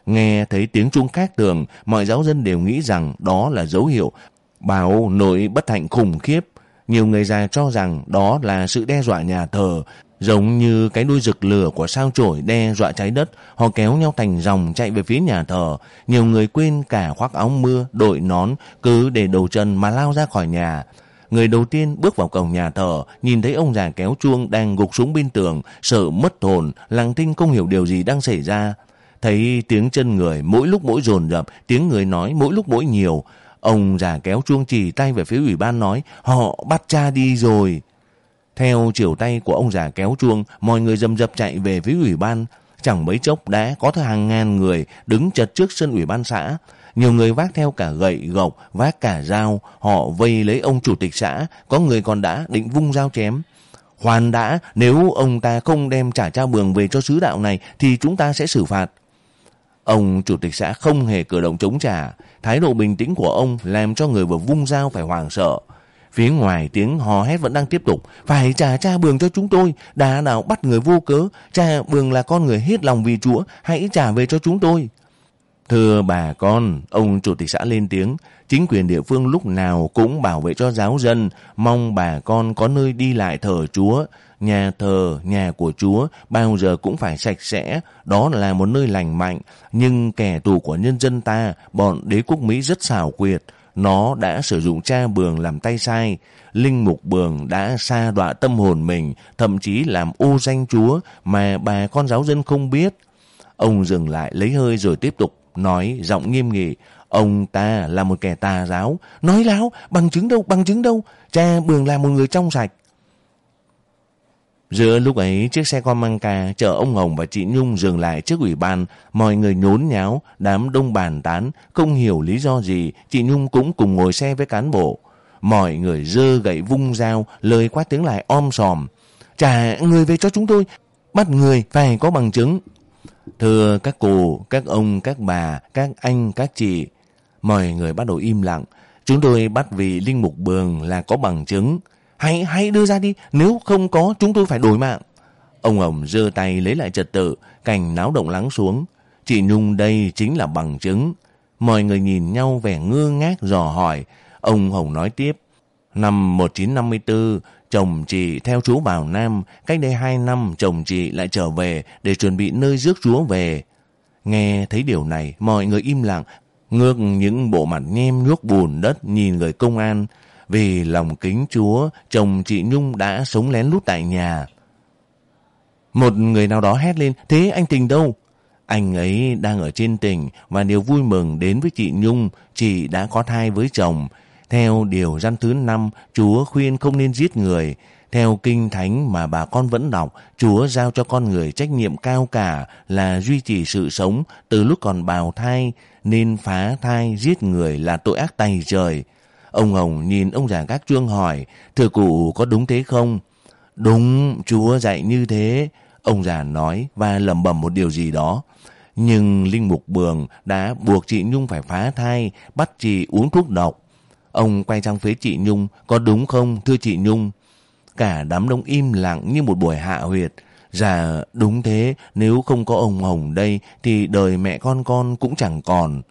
Nghe thấy tiếng chuông khác tường, mọi giáo dân đều nghĩ rằng đó là dấu hiệu báo nỗi bất hạnh khủng khiếp. Nhiều người già cho rằng đó là sự đe dọa nhà thờ, giống như cái đuôi rực lửa của sao chổi đe dọa trái đất. Họ kéo nhau thành dòng chạy về phía nhà thờ. Nhiều người quên cả khoác áo mưa, đội nón, cứ để đầu chân mà lao ra khỏi nhà. Người đầu tiên bước vào cổng nhà thờ, nhìn thấy ông già kéo chuông đang gục xuống bên tường, sợ mất hồn, làng tinh không hiểu điều gì đang xảy ra. Thấy tiếng chân người mỗi lúc mỗi dồn dập, tiếng người nói mỗi lúc mỗi nhiều. Ông già kéo chuông chỉ tay về phía ủy ban nói, họ bắt cha đi rồi. Theo chiều tay của ông già kéo chuông, mọi người dầm dập chạy về phía ủy ban. Chẳng mấy chốc đã có hàng ngàn người đứng chật trước sân ủy ban xã. Nhiều người vác theo cả gậy, gộc, vác cả dao. Họ vây lấy ông chủ tịch xã, có người còn đã định vung dao chém. hoàn đã, nếu ông ta không đem trả trao bường về cho sứ đạo này thì chúng ta sẽ xử phạt. Ông chủ tịch xã không hề cử động chống trả. Thái độ bình tĩnh của ông làm cho người vừa vung dao phải hoảng sợ. Phía ngoài tiếng hò hét vẫn đang tiếp tục. Phải trả cha bường cho chúng tôi. đã nào bắt người vô cớ. Cha bường là con người hết lòng vì Chúa. Hãy trả về cho chúng tôi. Thưa bà con, ông chủ tịch xã lên tiếng. Chính quyền địa phương lúc nào cũng bảo vệ cho giáo dân. Mong bà con có nơi đi lại thờ Chúa. Nhà thờ, nhà của Chúa bao giờ cũng phải sạch sẽ, đó là một nơi lành mạnh. Nhưng kẻ thù của nhân dân ta, bọn đế quốc Mỹ rất xảo quyệt. Nó đã sử dụng cha bường làm tay sai. Linh mục bường đã xa đọa tâm hồn mình, thậm chí làm ô danh Chúa mà bà con giáo dân không biết. Ông dừng lại lấy hơi rồi tiếp tục nói giọng nghiêm nghị. Ông ta là một kẻ tà giáo. Nói láo, bằng chứng đâu, bằng chứng đâu. Cha bường là một người trong sạch. Giữa lúc ấy, chiếc xe con mang ca chở ông Hồng và chị Nhung dừng lại trước ủy ban. Mọi người nhốn nháo, đám đông bàn tán, không hiểu lý do gì. Chị Nhung cũng cùng ngồi xe với cán bộ. Mọi người dơ gậy vung dao, lời quát tiếng lại om sòm. Trả người về cho chúng tôi, bắt người phải có bằng chứng. Thưa các cô, các ông, các bà, các anh, các chị. Mọi người bắt đầu im lặng. Chúng tôi bắt vì Linh Mục Bường là có bằng chứng. Hãy hãy đưa ra đi, nếu không có chúng tôi phải đổi mạng. Ông Hồng giơ tay lấy lại trật tự, cảnh náo động lắng xuống. Chị Nhung đây chính là bằng chứng. Mọi người nhìn nhau vẻ ngơ ngác dò hỏi. Ông Hồng nói tiếp. Năm 1954, chồng chị theo chú bảo Nam. Cách đây hai năm, chồng chị lại trở về để chuẩn bị nơi rước chúa về. Nghe thấy điều này, mọi người im lặng, ngước những bộ mặt nhem nhuốc bùn đất nhìn người công an. Vì lòng kính Chúa, chồng chị Nhung đã sống lén lút tại nhà. Một người nào đó hét lên, thế anh Tình đâu? Anh ấy đang ở trên tỉnh và điều vui mừng đến với chị Nhung, chị đã có thai với chồng. Theo điều răn thứ năm, Chúa khuyên không nên giết người. Theo kinh thánh mà bà con vẫn đọc, Chúa giao cho con người trách nhiệm cao cả là duy trì sự sống từ lúc còn bào thai, nên phá thai giết người là tội ác tay trời. Ông Hồng nhìn ông già các chuông hỏi, thưa cụ có đúng thế không? Đúng, Chúa dạy như thế. Ông già nói và lẩm bẩm một điều gì đó. Nhưng Linh Mục Bường đã buộc chị Nhung phải phá thai, bắt chị uống thuốc độc. Ông quay sang phía chị Nhung, có đúng không thưa chị Nhung? Cả đám đông im lặng như một buổi hạ huyệt. Dạ đúng thế, nếu không có ông Hồng đây thì đời mẹ con con cũng chẳng còn.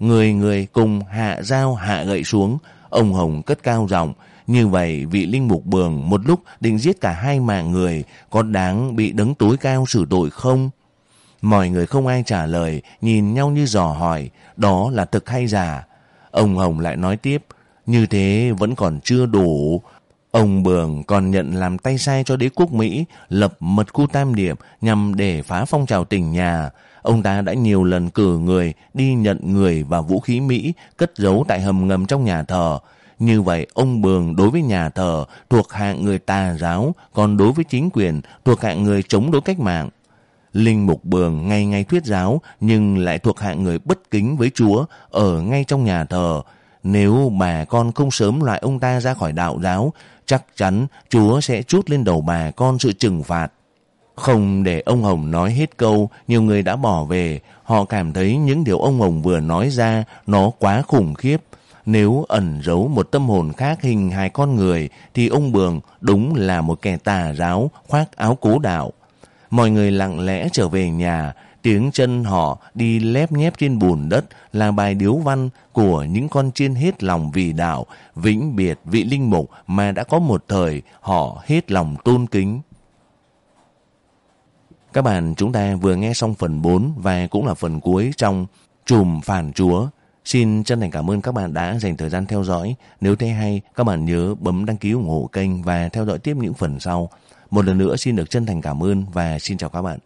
Người người cùng hạ dao hạ gậy xuống, ông Hồng cất cao giọng như vậy vị linh mục bường một lúc định giết cả hai mạng người, có đáng bị đấng tối cao xử tội không? Mọi người không ai trả lời, nhìn nhau như dò hỏi, đó là thực hay giả? Ông Hồng lại nói tiếp, như thế vẫn còn chưa đủ. Ông Bường còn nhận làm tay sai cho đế quốc Mỹ, lập mật khu tam điểm nhằm để phá phong trào tỉnh nhà. Ông ta đã nhiều lần cử người đi nhận người và vũ khí Mỹ cất giấu tại hầm ngầm trong nhà thờ. Như vậy, ông Bường đối với nhà thờ thuộc hạng người tà giáo, còn đối với chính quyền thuộc hạng người chống đối cách mạng. Linh Mục Bường ngày ngày thuyết giáo nhưng lại thuộc hạng người bất kính với Chúa ở ngay trong nhà thờ. Nếu bà con không sớm loại ông ta ra khỏi đạo giáo, chắc chắn Chúa sẽ trút lên đầu bà con sự trừng phạt. Không để ông Hồng nói hết câu, nhiều người đã bỏ về. Họ cảm thấy những điều ông Hồng vừa nói ra nó quá khủng khiếp. Nếu ẩn giấu một tâm hồn khác hình hai con người, thì ông Bường đúng là một kẻ tà giáo khoác áo cố đạo. Mọi người lặng lẽ trở về nhà, tiếng chân họ đi lép nhép trên bùn đất là bài điếu văn của những con chiên hết lòng vì đạo, vĩnh biệt vị linh mục mà đã có một thời họ hết lòng tôn kính. Các bạn chúng ta vừa nghe xong phần 4 và cũng là phần cuối trong Trùm Phản Chúa. Xin chân thành cảm ơn các bạn đã dành thời gian theo dõi. Nếu thấy hay, các bạn nhớ bấm đăng ký ủng hộ kênh và theo dõi tiếp những phần sau. Một lần nữa xin được chân thành cảm ơn và xin chào các bạn.